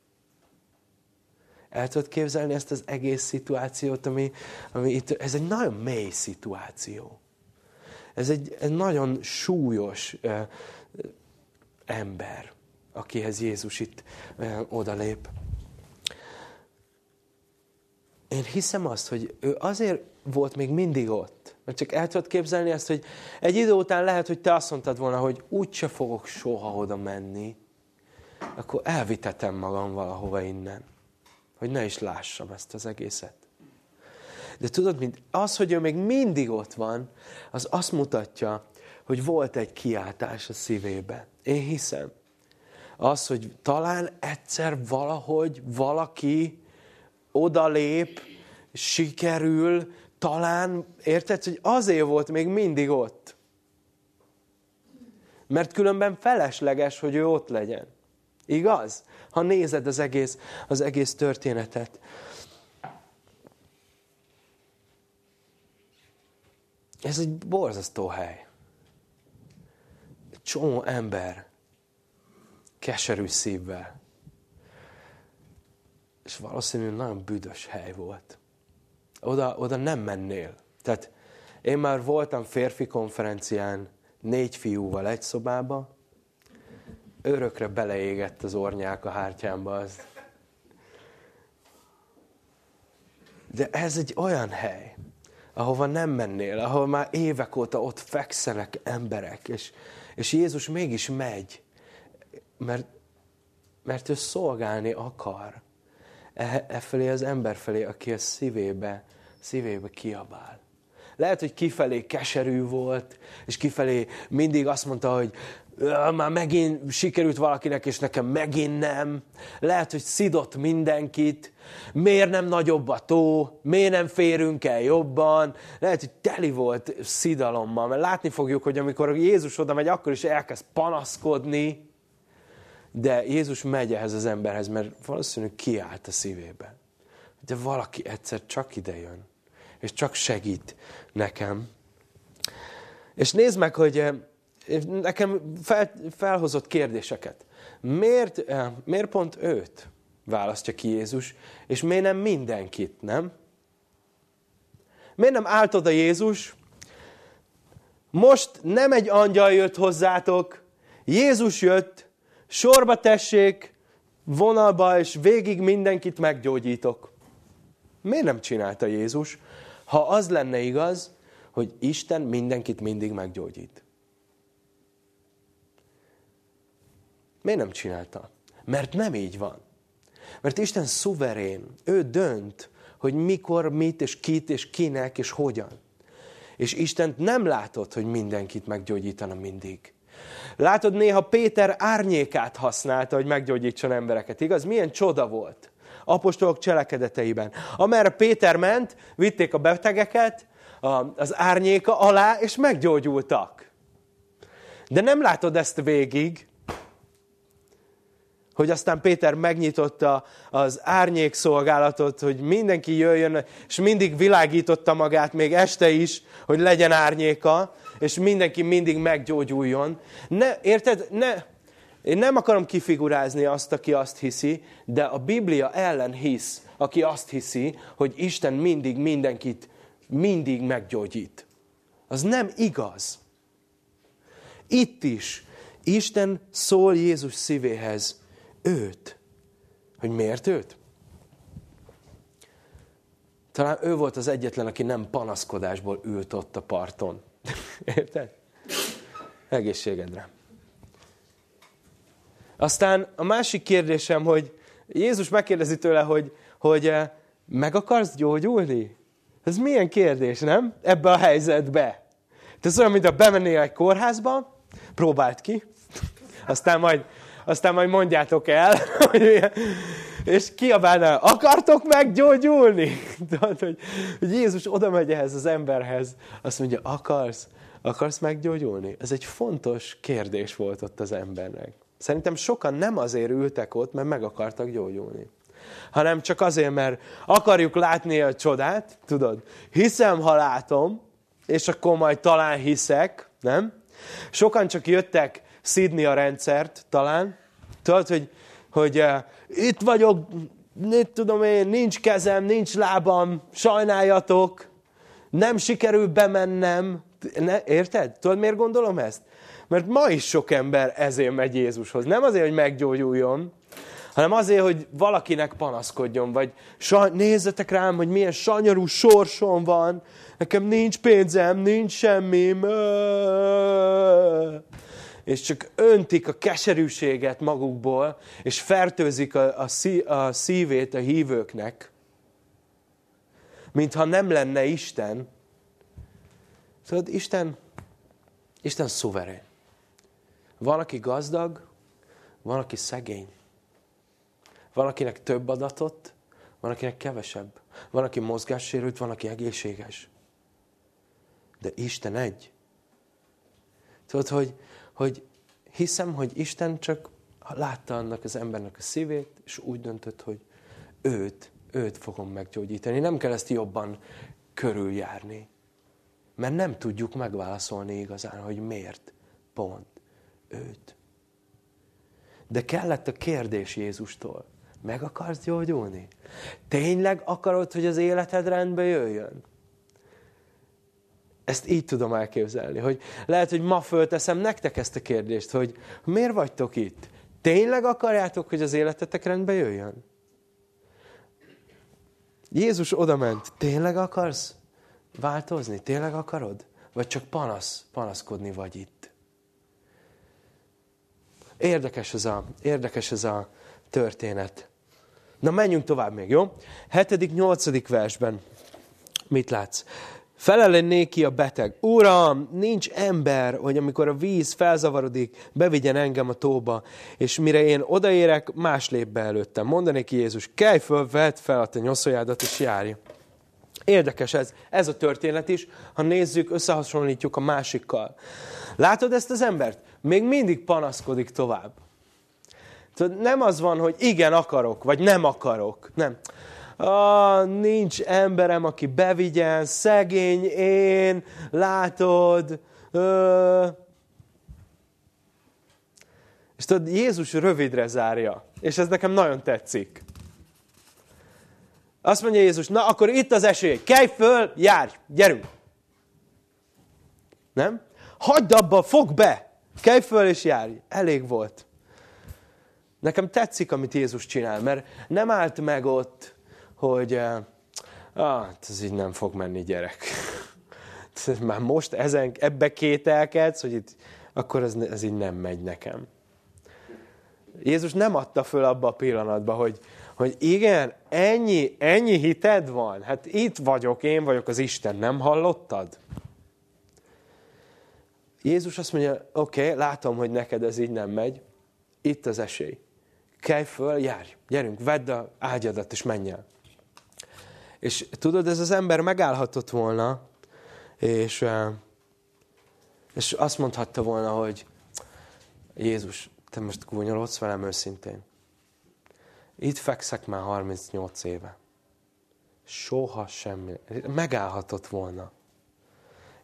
El tudod képzelni ezt az egész szituációt, ami, ami itt, ez egy nagyon mély szituáció. Ez egy, egy nagyon súlyos uh, ember, akihez Jézus itt uh, odalép. Én hiszem azt, hogy ő azért volt még mindig ott. Mert csak el tudod képzelni ezt, hogy egy idő után lehet, hogy te azt mondtad volna, hogy úgyse fogok soha oda menni, akkor elvitetem magam valahova innen. Hogy ne is lássam ezt az egészet. De tudod, mint az, hogy ő még mindig ott van, az azt mutatja, hogy volt egy kiáltás a szívébe. Én hiszem. Az, hogy talán egyszer valahogy valaki odalép, sikerül, talán, érted, hogy azért volt még mindig ott. Mert különben felesleges, hogy ő ott legyen. Igaz? Ha nézed az egész, az egész történetet. Ez egy borzasztó hely. Csomó ember keserű szívvel és valószínűleg nagyon büdös hely volt. Oda, oda nem mennél. Tehát én már voltam férfi konferencián négy fiúval egy szobába, örökre beleégett az ornyák a hártyámba. Az. De ez egy olyan hely, ahova nem mennél, ahol már évek óta ott fekszenek emberek, és, és Jézus mégis megy, mert, mert ő szolgálni akar e, e felé az ember felé, aki a szívébe, szívébe kiabál. Lehet, hogy kifelé keserű volt, és kifelé mindig azt mondta, hogy már megint sikerült valakinek, és nekem megint nem. Lehet, hogy szidott mindenkit. Miért nem nagyobb a tó? Miért nem férünk el jobban? Lehet, hogy teli volt szidalommal, mert látni fogjuk, hogy amikor Jézus oda megy, akkor is elkezd panaszkodni. De Jézus megy ehhez az emberhez, mert valószínűleg kiállt a szívébe. De valaki egyszer csak ide jön, és csak segít nekem. És nézd meg, hogy eh, nekem fel, felhozott kérdéseket. Miért, eh, miért pont őt választja ki Jézus, és miért nem mindenkit, nem? Miért nem állt oda Jézus? Most nem egy angyal jött hozzátok, Jézus jött, sorba tessék, vonalba, és végig mindenkit meggyógyítok. Miért nem csinálta Jézus, ha az lenne igaz, hogy Isten mindenkit mindig meggyógyít? Miért nem csinálta? Mert nem így van. Mert Isten szuverén. Ő dönt, hogy mikor, mit, és kit, és kinek, és hogyan. És Istent nem látod, hogy mindenkit meggyógyítana mindig. Látod, néha Péter árnyékát használta, hogy meggyógyítson embereket, igaz? Milyen csoda volt apostolok cselekedeteiben. Amerre Péter ment, vitték a betegeket az árnyéka alá, és meggyógyultak. De nem látod ezt végig, hogy aztán Péter megnyitotta az árnyék szolgálatot, hogy mindenki jöjjön, és mindig világította magát, még este is, hogy legyen árnyéka, és mindenki mindig meggyógyuljon. Ne, érted? Ne, én nem akarom kifigurázni azt, aki azt hiszi, de a Biblia ellen hisz, aki azt hiszi, hogy Isten mindig mindenkit mindig meggyógyít. Az nem igaz. Itt is Isten szól Jézus szívéhez őt. Hogy miért őt? Talán ő volt az egyetlen, aki nem panaszkodásból ült ott a parton. Érted? Egészségedre. Aztán a másik kérdésem, hogy Jézus megkérdezi tőle, hogy, hogy eh, meg akarsz gyógyulni? Ez milyen kérdés, nem? Ebbe a helyzetbe. Ez olyan, mint a bemennél egy kórházba, próbált ki, aztán majd, aztán majd mondjátok el, hogy és kiabálná, akartok meggyógyulni? Tudod, hogy, hogy Jézus oda megy ehhez az emberhez, azt mondja, akarsz? Akarsz meggyógyulni? Ez egy fontos kérdés volt ott az embernek. Szerintem sokan nem azért ültek ott, mert meg akartak gyógyulni. Hanem csak azért, mert akarjuk látni a csodát, tudod? Hiszem, ha látom, és akkor majd talán hiszek, nem? Sokan csak jöttek szídni a rendszert, talán. Tudod, hogy, hogy uh, itt vagyok, mit tudom én, nincs kezem, nincs lábam, sajnáljatok, nem sikerül bemennem. Ne, érted? Tudod, miért gondolom ezt? Mert ma is sok ember ezért megy Jézushoz. Nem azért, hogy meggyógyuljon, hanem azért, hogy valakinek panaszkodjon, vagy nézzetek rám, hogy milyen sanyarú sorsom van, nekem nincs pénzem, nincs semmi. És csak öntik a keserűséget magukból, és fertőzik a, a, szí, a szívét a hívőknek, mintha nem lenne Isten. Tudod, Isten, Isten szuverén. Van, aki gazdag, van, aki szegény. Van, akinek több adatot, van, akinek kevesebb. Van, aki mozgássérült, van, aki egészséges. De Isten egy. Tudod, hogy, hogy hiszem, hogy Isten csak látta annak az embernek a szívét, és úgy döntött, hogy őt, őt fogom meggyógyítani. Nem kell ezt jobban körüljárni. Mert nem tudjuk megválaszolni igazán, hogy miért pont őt. De kellett a kérdés Jézustól. Meg akarsz gyógyulni? Tényleg akarod, hogy az életed rendbe jöjjön? Ezt így tudom elképzelni, hogy lehet, hogy ma fölteszem nektek ezt a kérdést, hogy miért vagytok itt? Tényleg akarjátok, hogy az életetek rendbe jöjjön? Jézus odament, tényleg akarsz változni? Tényleg akarod? Vagy csak panasz, panaszkodni vagy itt? Érdekes ez a, érdekes ez a történet. Na menjünk tovább még, jó? Hetedik, nyolcadik versben mit látsz? Feleljen néki a beteg. Uram, nincs ember, hogy amikor a víz felzavarodik, bevigyen engem a tóba, és mire én odaérek, más lép be előttem. Mondanék Jézus, kelj föl, vedd fel a te nyoszójádat, és járj. Érdekes ez, ez a történet is, ha nézzük, összehasonlítjuk a másikkal. Látod ezt az embert? Még mindig panaszkodik tovább. Tudod, nem az van, hogy igen, akarok, vagy nem akarok. Nem. Ah, nincs emberem, aki bevigyen, szegény én, látod. Ö... És tudod, Jézus rövidre zárja. És ez nekem nagyon tetszik. Azt mondja Jézus, na akkor itt az esély, kelj föl, járj, gyerünk. Nem? Hagyd abba, fog be, kelj föl és járj. Elég volt. Nekem tetszik, amit Jézus csinál, mert nem állt meg ott, hogy ah, ez így nem fog menni, gyerek. Már most ezen, ebbe kételkedsz, hogy itt, akkor ez, ez így nem megy nekem. Jézus nem adta föl abba a pillanatba, hogy, hogy igen, ennyi, ennyi hited van? Hát itt vagyok, én vagyok az Isten, nem hallottad? Jézus azt mondja, oké, okay, látom, hogy neked ez így nem megy, itt az esély. Kelj föl, járj, gyerünk, vedd a ágyadat, és menj el. És tudod, ez az ember megállhatott volna, és, és azt mondhatta volna, hogy Jézus, te most gúnyolodsz velem őszintén. Itt fekszek már 38 éve. Soha semmi. Megállhatott volna.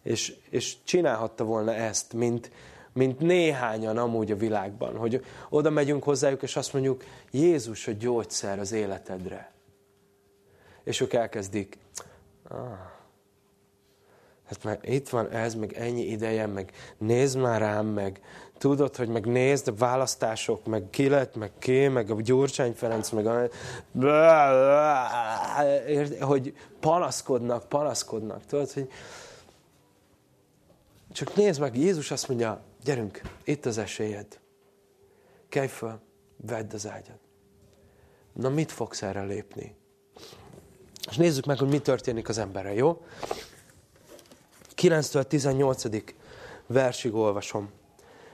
És, és csinálhatta volna ezt, mint, mint néhányan amúgy a világban, hogy oda megyünk hozzájuk, és azt mondjuk, Jézus a gyógyszer az életedre. És ők elkezdik, ah, hát már itt van ez, meg ennyi ideje, meg nézd már rám, meg tudod, hogy meg nézd a választások, meg ki lett, meg ki, meg a Gyurcsány Ferenc, meg a... hogy panaszkodnak, panaszkodnak. Tudod, hogy csak nézd meg, Jézus azt mondja, gyerünk, itt az esélyed. Kelj föl, vedd az ágyad. Na mit fogsz erre lépni? És nézzük meg, hogy mi történik az emberrel, jó? 9-től 18. versig olvasom.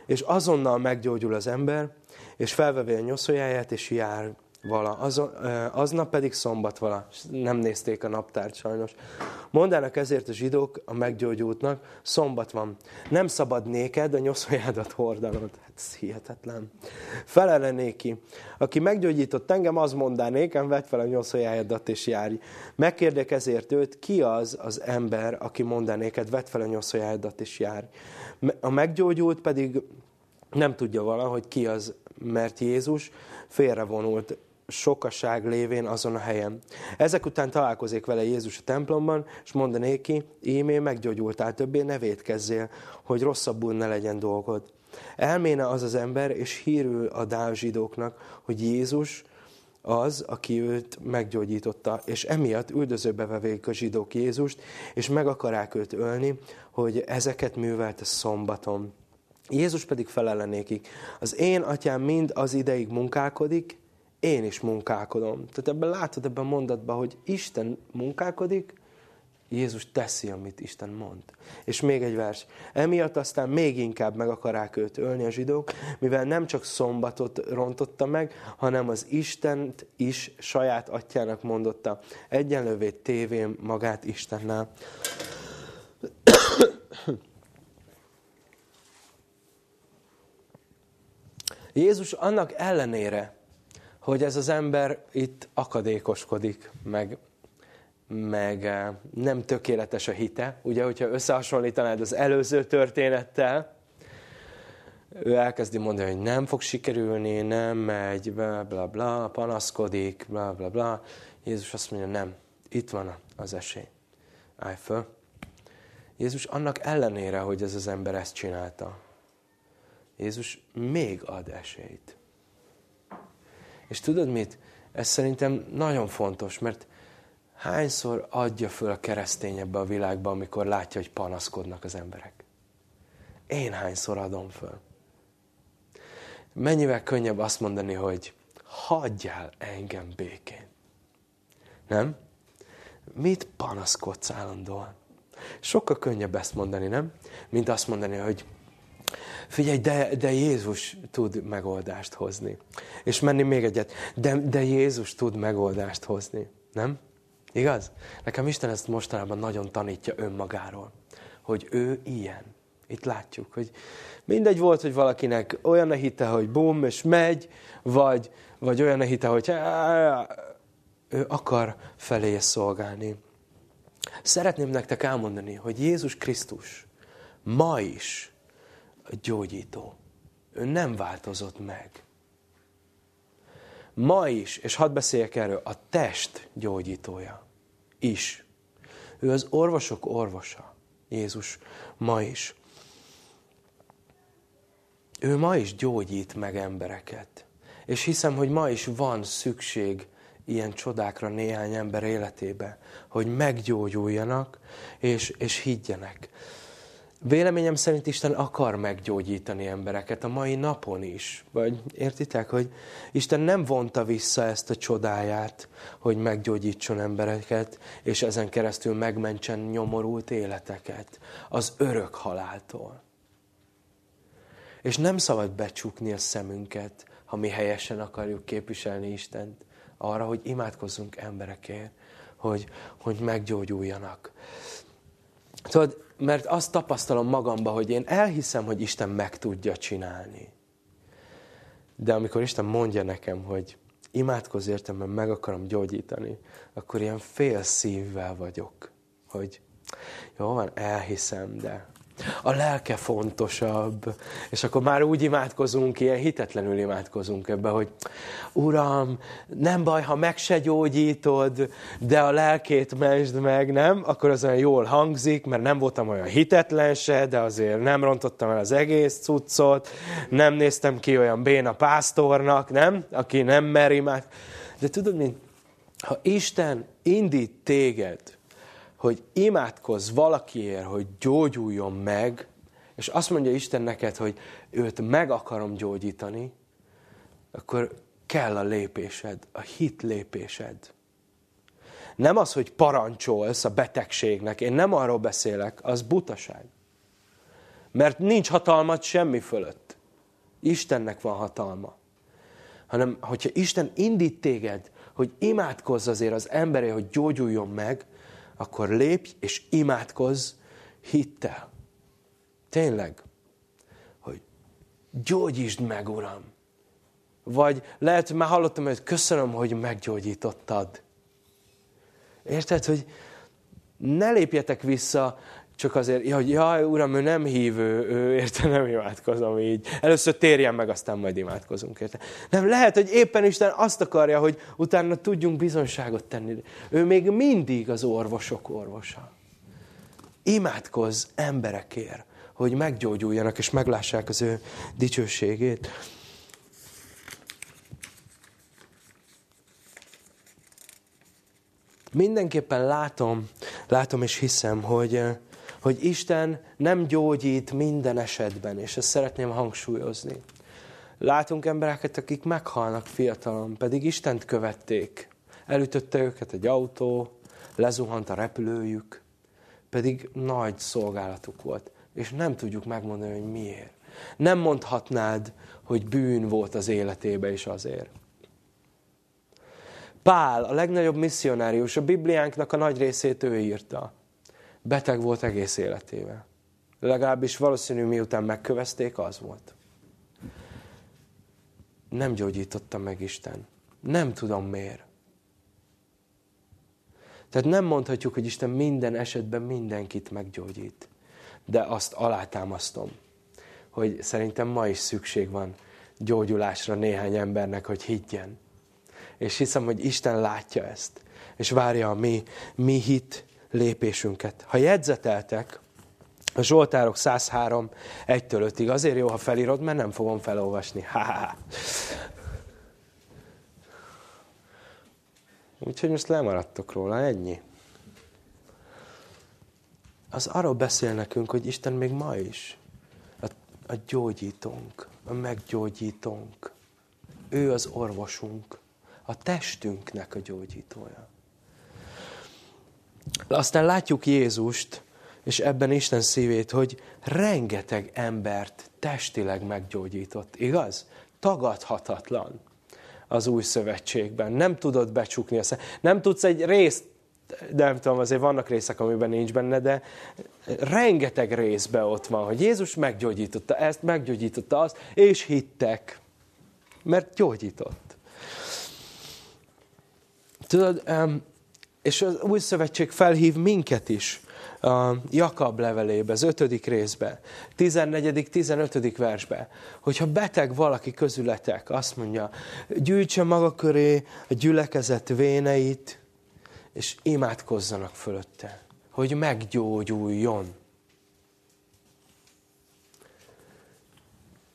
És azonnal meggyógyul az ember, és felvevé a nyoszójáját, és jár vala. Az, aznap pedig szombat vala. Nem nézték a naptárt sajnos. Mondának ezért a zsidók a meggyógyultnak, szombat van. Nem szabad néked a nyoszójádat hordanod. Hát ez hihetetlen. Felele néki. Aki meggyógyított engem, az mondá nékem, vedd fel a nyoszójádat és járj. Megkérdek ezért őt, ki az az ember, aki mondá néked, vedd fel a nyoszójádat és járj. A meggyógyult pedig nem tudja valahogy ki az, mert Jézus félrevonult sokaság lévén azon a helyen. Ezek után találkozik vele Jézus a templomban, és mondané néki, ímé meggyógyultál, többé ne védkezzél, hogy rosszabbul ne legyen dolgod. Elméne az az ember, és hírül a dáv zsidóknak, hogy Jézus az, aki őt meggyógyította, és emiatt üldözőbe vevék a zsidók Jézust, és meg akarák őt ölni, hogy ezeket művelte szombaton. Jézus pedig felelenékik. Az én atyám mind az ideig munkálkodik, én is munkálkodom. Tehát ebben látod, ebben a mondatban, hogy Isten munkálkodik, Jézus teszi, amit Isten mond. És még egy vers. Emiatt aztán még inkább meg akarák őt ölni a zsidók, mivel nem csak szombatot rontotta meg, hanem az Istent is saját atyának mondotta. Egyenlővé tévén magát Istennel. Jézus annak ellenére, hogy ez az ember itt akadékoskodik, meg, meg eh, nem tökéletes a hite. Ugye, hogyha összehasonlítanád az előző történettel, ő elkezdi mondani, hogy nem fog sikerülni, nem megy, bla bla bla, panaszkodik, bla bla bla. Jézus azt mondja, nem, itt van az esély. Állj föl. Jézus annak ellenére, hogy ez az ember ezt csinálta, Jézus még ad esélyt. És tudod mit? Ez szerintem nagyon fontos, mert hányszor adja föl a keresztény ebbe a világba, amikor látja, hogy panaszkodnak az emberek? Én hányszor adom föl? Mennyivel könnyebb azt mondani, hogy hagyjál engem békén. Nem? Mit panaszkodsz állandóan? Sokkal könnyebb ezt mondani, nem? Mint azt mondani, hogy Figyelj, de, de Jézus tud megoldást hozni. És menni még egyet. De, de Jézus tud megoldást hozni. Nem? Igaz? Nekem Isten ezt mostanában nagyon tanítja önmagáról. Hogy ő ilyen. Itt látjuk, hogy mindegy volt, hogy valakinek olyan a hite, hogy bum, és megy, vagy, vagy olyan a hite, hogy ő akar felé szolgálni. Szeretném nektek elmondani, hogy Jézus Krisztus ma is gyógyító. Ő nem változott meg. Ma is, és hadd beszéljek erről, a test gyógyítója is. Ő az orvosok orvosa. Jézus ma is. Ő ma is gyógyít meg embereket. És hiszem, hogy ma is van szükség ilyen csodákra néhány ember életébe, hogy meggyógyuljanak és, és higgyenek. Véleményem szerint Isten akar meggyógyítani embereket a mai napon is. Vagy értitek, hogy Isten nem vonta vissza ezt a csodáját, hogy meggyógyítson embereket, és ezen keresztül megmentsen nyomorult életeket az örök haláltól. És nem szabad becsukni a szemünket, ha mi helyesen akarjuk képviselni Istent, arra, hogy imádkozzunk emberekért, hogy, hogy meggyógyuljanak. Tudod, mert azt tapasztalom magamba, hogy én elhiszem, hogy Isten meg tudja csinálni. De amikor Isten mondja nekem, hogy imádkozz értem, mert meg akarom gyógyítani, akkor ilyen fél szívvel vagyok, hogy jó van, elhiszem, de a lelke fontosabb. És akkor már úgy imádkozunk, ilyen hitetlenül imádkozunk ebbe, hogy Uram, nem baj, ha meg se gyógyítod, de a lelkét mensd meg, nem? Akkor az olyan jól hangzik, mert nem voltam olyan hitetlen se, de azért nem rontottam el az egész cuccot, nem néztem ki olyan béna pásztornak, nem? Aki nem mer imád. De tudod, mint ha Isten indít téged, hogy imádkozz valakiért, hogy gyógyuljon meg, és azt mondja Isten neked, hogy őt meg akarom gyógyítani, akkor kell a lépésed, a hit lépésed. Nem az, hogy parancsolsz a betegségnek, én nem arról beszélek, az butaság. Mert nincs hatalmat semmi fölött. Istennek van hatalma. Hanem, hogyha Isten indít téged, hogy imádkozz azért az emberé, hogy gyógyuljon meg, akkor lépj és imádkozz hittel. Tényleg, hogy gyógyítsd meg, Uram. Vagy lehet, hogy már hallottam, hogy köszönöm, hogy meggyógyítottad. Érted, hogy ne lépjetek vissza csak azért, ja, hogy jaj, uram, ő nem hívő, ő érte, nem imádkozom így. Először térjen meg, aztán majd imádkozunk, érte. Nem, lehet, hogy éppen Isten azt akarja, hogy utána tudjunk bizonságot tenni. Ő még mindig az orvosok orvosa. Imádkozz emberekért, hogy meggyógyuljanak és meglássák az ő dicsőségét. Mindenképpen látom, látom és hiszem, hogy, hogy Isten nem gyógyít minden esetben, és ezt szeretném hangsúlyozni. Látunk embereket, akik meghalnak fiatalon, pedig Istent követték. Elütötte őket egy autó, lezuhant a repülőjük, pedig nagy szolgálatuk volt. És nem tudjuk megmondani, hogy miért. Nem mondhatnád, hogy bűn volt az életébe is azért. Pál, a legnagyobb misszionárius, a Bibliánknak a nagy részét ő írta beteg volt egész életével. Legalábbis valószínű miután megkövezték, az volt. Nem gyógyította meg Isten. Nem tudom miért. Tehát nem mondhatjuk, hogy Isten minden esetben mindenkit meggyógyít. De azt alátámasztom, hogy szerintem ma is szükség van gyógyulásra néhány embernek, hogy higgyen. És hiszem, hogy Isten látja ezt, és várja a mi, mi hit lépésünket. Ha jegyzeteltek, a Zsoltárok 103, 1-től 5-ig. Azért jó, ha felírod, mert nem fogom felolvasni. Ha -ha. Úgyhogy most lemaradtok róla, ennyi. Az arról beszél nekünk, hogy Isten még ma is a, a gyógyítónk, a meggyógyítónk. Ő az orvosunk, a testünknek a gyógyítója. Aztán látjuk Jézust, és ebben Isten szívét, hogy rengeteg embert testileg meggyógyított. Igaz? Tagadhatatlan az új szövetségben. Nem tudod becsukni a szem. Nem tudsz egy részt, nem tudom, azért vannak részek, amiben nincs benne, de rengeteg részben ott van, hogy Jézus meggyógyította ezt, meggyógyította azt, és hittek, mert gyógyított. Tudod, és az új szövetség felhív minket is a Jakab levelébe, az ötödik részbe, 14. 15. versbe, hogyha beteg valaki közületek, azt mondja, gyűjtse maga köré a gyülekezet véneit, és imádkozzanak fölötte, hogy meggyógyuljon.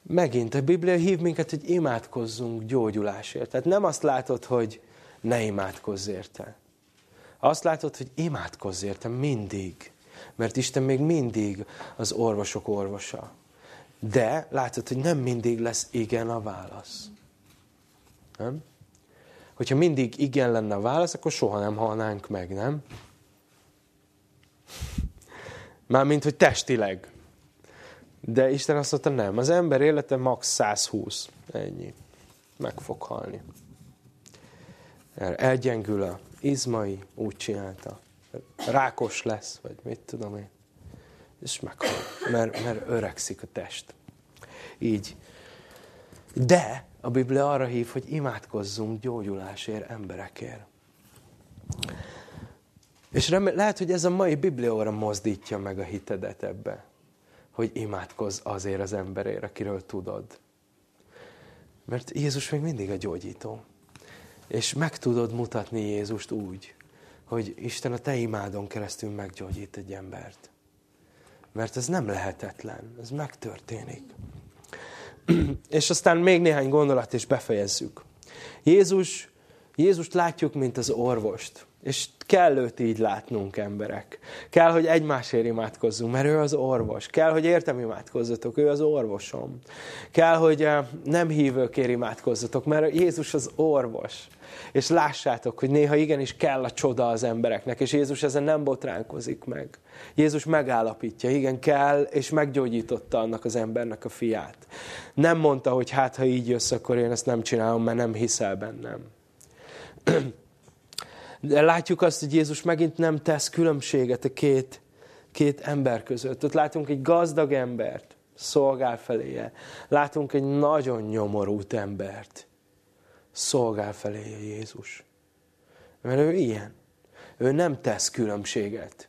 Megint a Biblia hív minket, hogy imádkozzunk gyógyulásért. Tehát nem azt látod, hogy ne imádkozz érte azt látod, hogy imádkozz értem mindig. Mert Isten még mindig az orvosok orvosa. De látod, hogy nem mindig lesz igen a válasz. Nem? Hogyha mindig igen lenne a válasz, akkor soha nem halnánk meg, nem? Mármint, hogy testileg. De Isten azt mondta, nem. Az ember élete max. 120. Ennyi. Meg fog halni. Elgyengül a izmai úgy csinálta. Rákos lesz, vagy mit tudom én. És meghal, mert, mert öregszik a test. Így. De A Biblia arra hív, hogy imádkozzunk gyógyulásért, emberekért. És remé- lehet, hogy ez a mai Biblióra mozdítja meg a hitedet ebbe, hogy imádkozz azért az emberért, akiről tudod. Mert Jézus még mindig a gyógyító. És meg tudod mutatni Jézust úgy, hogy Isten a te imádon keresztül meggyógyít egy embert. Mert ez nem lehetetlen, ez megtörténik. és aztán még néhány gondolat, és befejezzük. Jézus, Jézust látjuk, mint az orvost. És kell őt így látnunk, emberek. Kell, hogy egymásért imádkozzunk, mert ő az orvos. Kell, hogy értem imádkozzatok, ő az orvosom. Kell, hogy eh, nem hívőkért imádkozzatok, mert Jézus az orvos. És lássátok, hogy néha igenis kell a csoda az embereknek, és Jézus ezen nem botránkozik meg. Jézus megállapítja, igen, kell, és meggyógyította annak az embernek a fiát. Nem mondta, hogy hát, ha így jössz, akkor én ezt nem csinálom, mert nem hiszel bennem. Látjuk azt, hogy Jézus megint nem tesz különbséget a két, két ember között. Ott látunk egy gazdag embert, szolgál feléje. Látunk egy nagyon nyomorult embert, szolgál feléje Jézus. Mert ő ilyen. Ő nem tesz különbséget.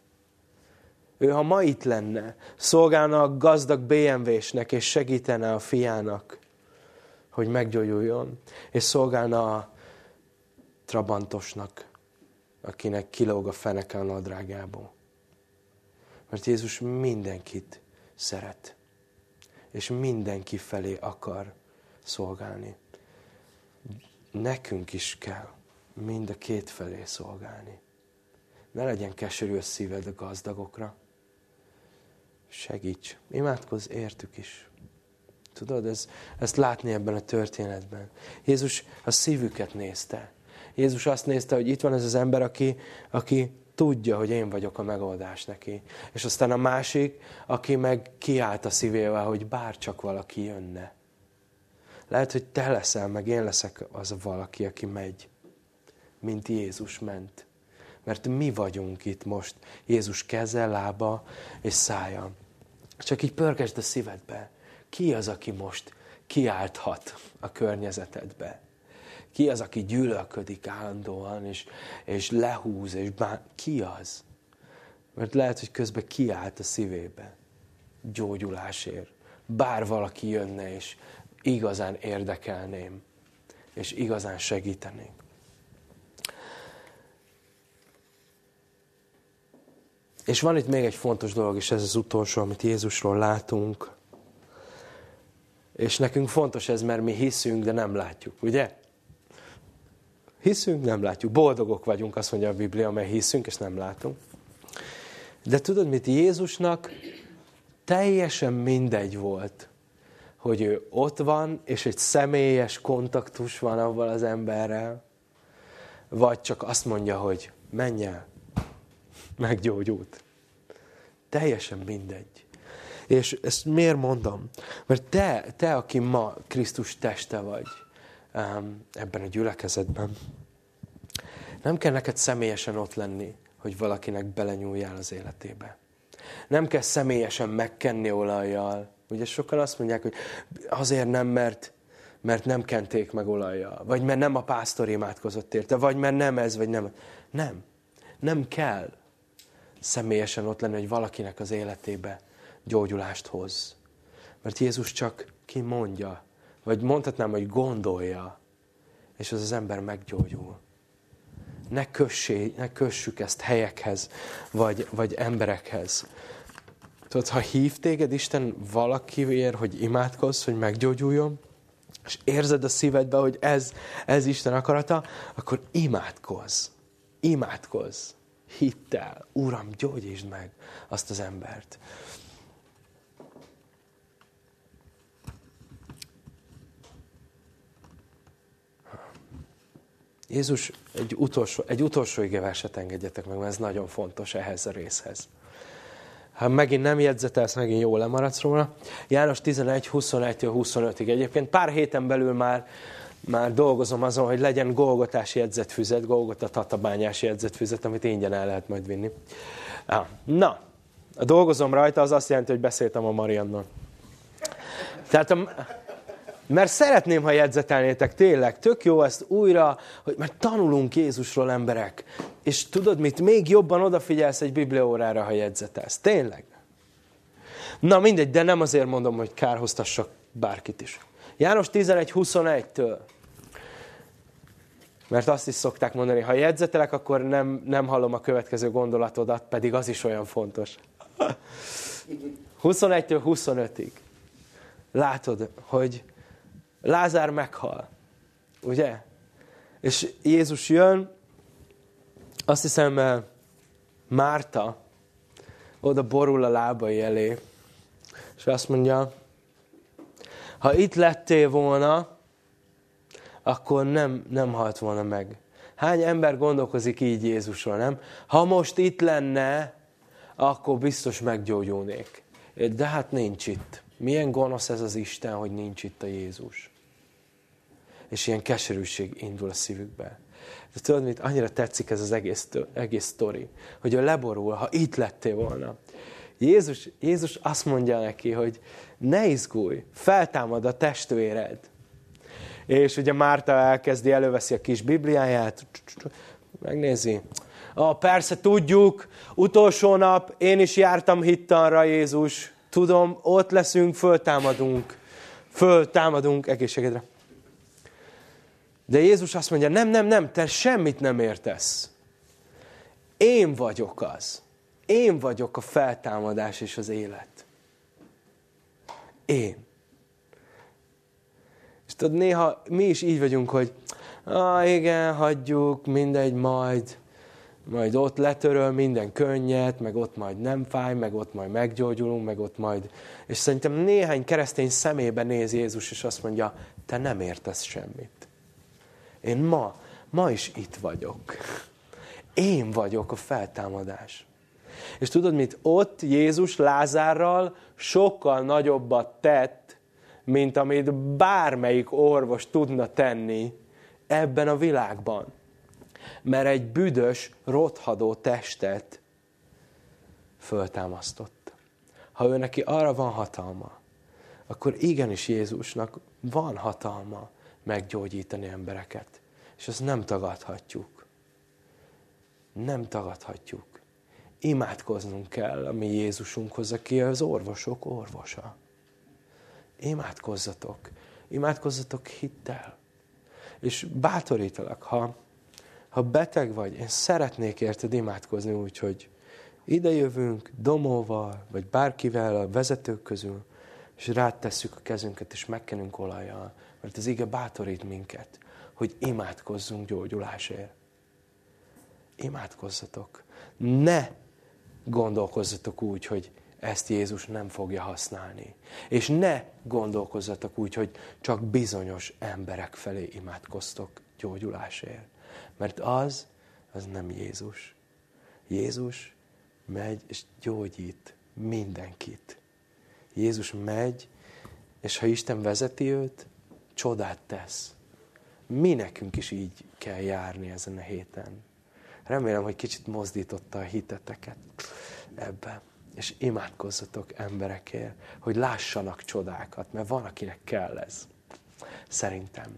Ő, ha ma itt lenne, szolgálna a gazdag BMW-snek, és segítene a fiának, hogy meggyógyuljon, és szolgálna a trabantosnak, akinek kilóg a feneke a nadrágából. Mert Jézus mindenkit szeret, és mindenki felé akar szolgálni. Nekünk is kell mind a két felé szolgálni. Ne legyen keserű a szíved a gazdagokra. Segíts, imádkozz értük is. Tudod, ez, ezt látni ebben a történetben. Jézus a szívüket nézte. Jézus azt nézte, hogy itt van ez az ember, aki, aki tudja, hogy én vagyok a megoldás neki. És aztán a másik, aki meg kiállt a szívével, hogy bár csak valaki jönne. Lehet, hogy te leszel, meg én leszek az a valaki, aki megy, mint Jézus ment. Mert mi vagyunk itt most. Jézus keze, lába és szája. Csak így pörgesd a szívedbe. Ki az, aki most kiálthat a környezetedbe? Ki az, aki gyűlölködik állandóan, és, és lehúz, és bán... Ki az? Mert lehet, hogy közben kiállt a szívébe gyógyulásért. Bár valaki jönne, és igazán érdekelném, és igazán segíteném. És van itt még egy fontos dolog, és ez az utolsó, amit Jézusról látunk. És nekünk fontos ez, mert mi hiszünk, de nem látjuk, ugye? Hiszünk, nem látjuk. Boldogok vagyunk, azt mondja a Biblia, mert hiszünk, és nem látunk. De tudod mit? Jézusnak teljesen mindegy volt, hogy ő ott van, és egy személyes kontaktus van avval az emberrel, vagy csak azt mondja, hogy menj el, meggyógyult. Teljesen mindegy. És ezt miért mondom? Mert te, te aki ma Krisztus teste vagy, ebben a gyülekezetben. Nem kell neked személyesen ott lenni, hogy valakinek belenyúljál az életébe. Nem kell személyesen megkenni olajjal. Ugye sokan azt mondják, hogy azért nem, mert, mert nem kenték meg olajjal. Vagy mert nem a pásztor imádkozott érte. Vagy mert nem ez, vagy nem. Nem. Nem kell személyesen ott lenni, hogy valakinek az életébe gyógyulást hoz. Mert Jézus csak kimondja, vagy mondhatnám, hogy gondolja, és az az ember meggyógyul. Ne, kössé, ne kössük ezt helyekhez, vagy, vagy emberekhez. Tudod, ha hív téged Isten valakiért, hogy imádkozz, hogy meggyógyuljon, és érzed a szívedbe, hogy ez, ez Isten akarata, akkor imádkozz. Imádkozz. Hittel. Uram, gyógyítsd meg azt az embert. Jézus, egy utolsó, egy utolsó igeverset engedjetek meg, mert ez nagyon fontos ehhez a részhez. Ha megint nem jegyzetelsz, megint jól lemaradsz róla. János 11, 21-25-ig. Egyébként pár héten belül már, már dolgozom azon, hogy legyen Golgotás jegyzetfüzet, Golgota tatabányás jegyzetfüzet, amit ingyen el lehet majd vinni. Na, dolgozom rajta, az azt jelenti, hogy beszéltem a Mariannal. Tehát a, Mert szeretném, ha jegyzetelnétek, tényleg, tök jó ezt újra, hogy mert tanulunk Jézusról emberek. És tudod mit, még jobban odafigyelsz egy bibliórára, ha jegyzetelsz. Tényleg. Na mindegy, de nem azért mondom, hogy kárhoztassak bárkit is. János 11.21-től. Mert azt is szokták mondani, ha jegyzetelek, akkor nem, nem hallom a következő gondolatodat, pedig az is olyan fontos. 21-től 25-ig. Látod, hogy Lázár meghal. Ugye? És Jézus jön, azt hiszem eh, Márta oda borul a lábai elé, és azt mondja, ha itt lettél volna, akkor nem, nem halt volna meg. Hány ember gondolkozik így Jézusról, nem? Ha most itt lenne, akkor biztos meggyógyulnék. De hát nincs itt. Milyen gonosz ez az Isten, hogy nincs itt a Jézus. És ilyen keserűség indul a szívükbe. De tudod mit? Annyira tetszik ez az egész, egész sztori, hogy a leborul, ha itt lettél volna. Jézus, Jézus azt mondja neki, hogy ne izgulj, feltámad a testvéred. És ugye Márta elkezdi, előveszi a kis Bibliáját, megnézi. Ah, persze tudjuk, utolsó nap én is jártam hittanra, Jézus. Tudom, ott leszünk, föltámadunk. Föltámadunk egészségedre. De Jézus azt mondja, nem, nem, nem, te semmit nem értesz. Én vagyok az. Én vagyok a feltámadás és az élet. Én. És tudod, néha mi is így vagyunk, hogy ah, igen, hagyjuk, mindegy, majd, majd ott letöröl minden könnyet, meg ott majd nem fáj, meg ott majd meggyógyulunk, meg ott majd... És szerintem néhány keresztény szemébe néz Jézus, és azt mondja, te nem értesz semmit. Én ma, ma is itt vagyok. Én vagyok a feltámadás. És tudod mit? Ott Jézus Lázárral sokkal nagyobbat tett, mint amit bármelyik orvos tudna tenni ebben a világban. Mert egy büdös, rothadó testet föltámasztott. Ha ő neki arra van hatalma, akkor igenis Jézusnak van hatalma meggyógyítani embereket. És ezt nem tagadhatjuk. Nem tagadhatjuk imádkoznunk kell a mi Jézusunkhoz, aki az orvosok orvosa. Imádkozzatok. Imádkozzatok hittel. És bátorítalak, ha, ha beteg vagy, én szeretnék érted imádkozni úgy, hogy ide jövünk Domóval, vagy bárkivel a vezetők közül, és rátesszük a kezünket, és megkenünk olajjal, mert az ige bátorít minket, hogy imádkozzunk gyógyulásért. Imádkozzatok. Ne gondolkozzatok úgy, hogy ezt Jézus nem fogja használni. És ne gondolkozzatok úgy, hogy csak bizonyos emberek felé imádkoztok gyógyulásért. Mert az, az nem Jézus. Jézus megy és gyógyít mindenkit. Jézus megy, és ha Isten vezeti őt, csodát tesz. Mi nekünk is így kell járni ezen a héten. Remélem, hogy kicsit mozdította a hiteteket ebbe. És imádkozzatok emberekért, hogy lássanak csodákat, mert van, akinek kell ez. Szerintem.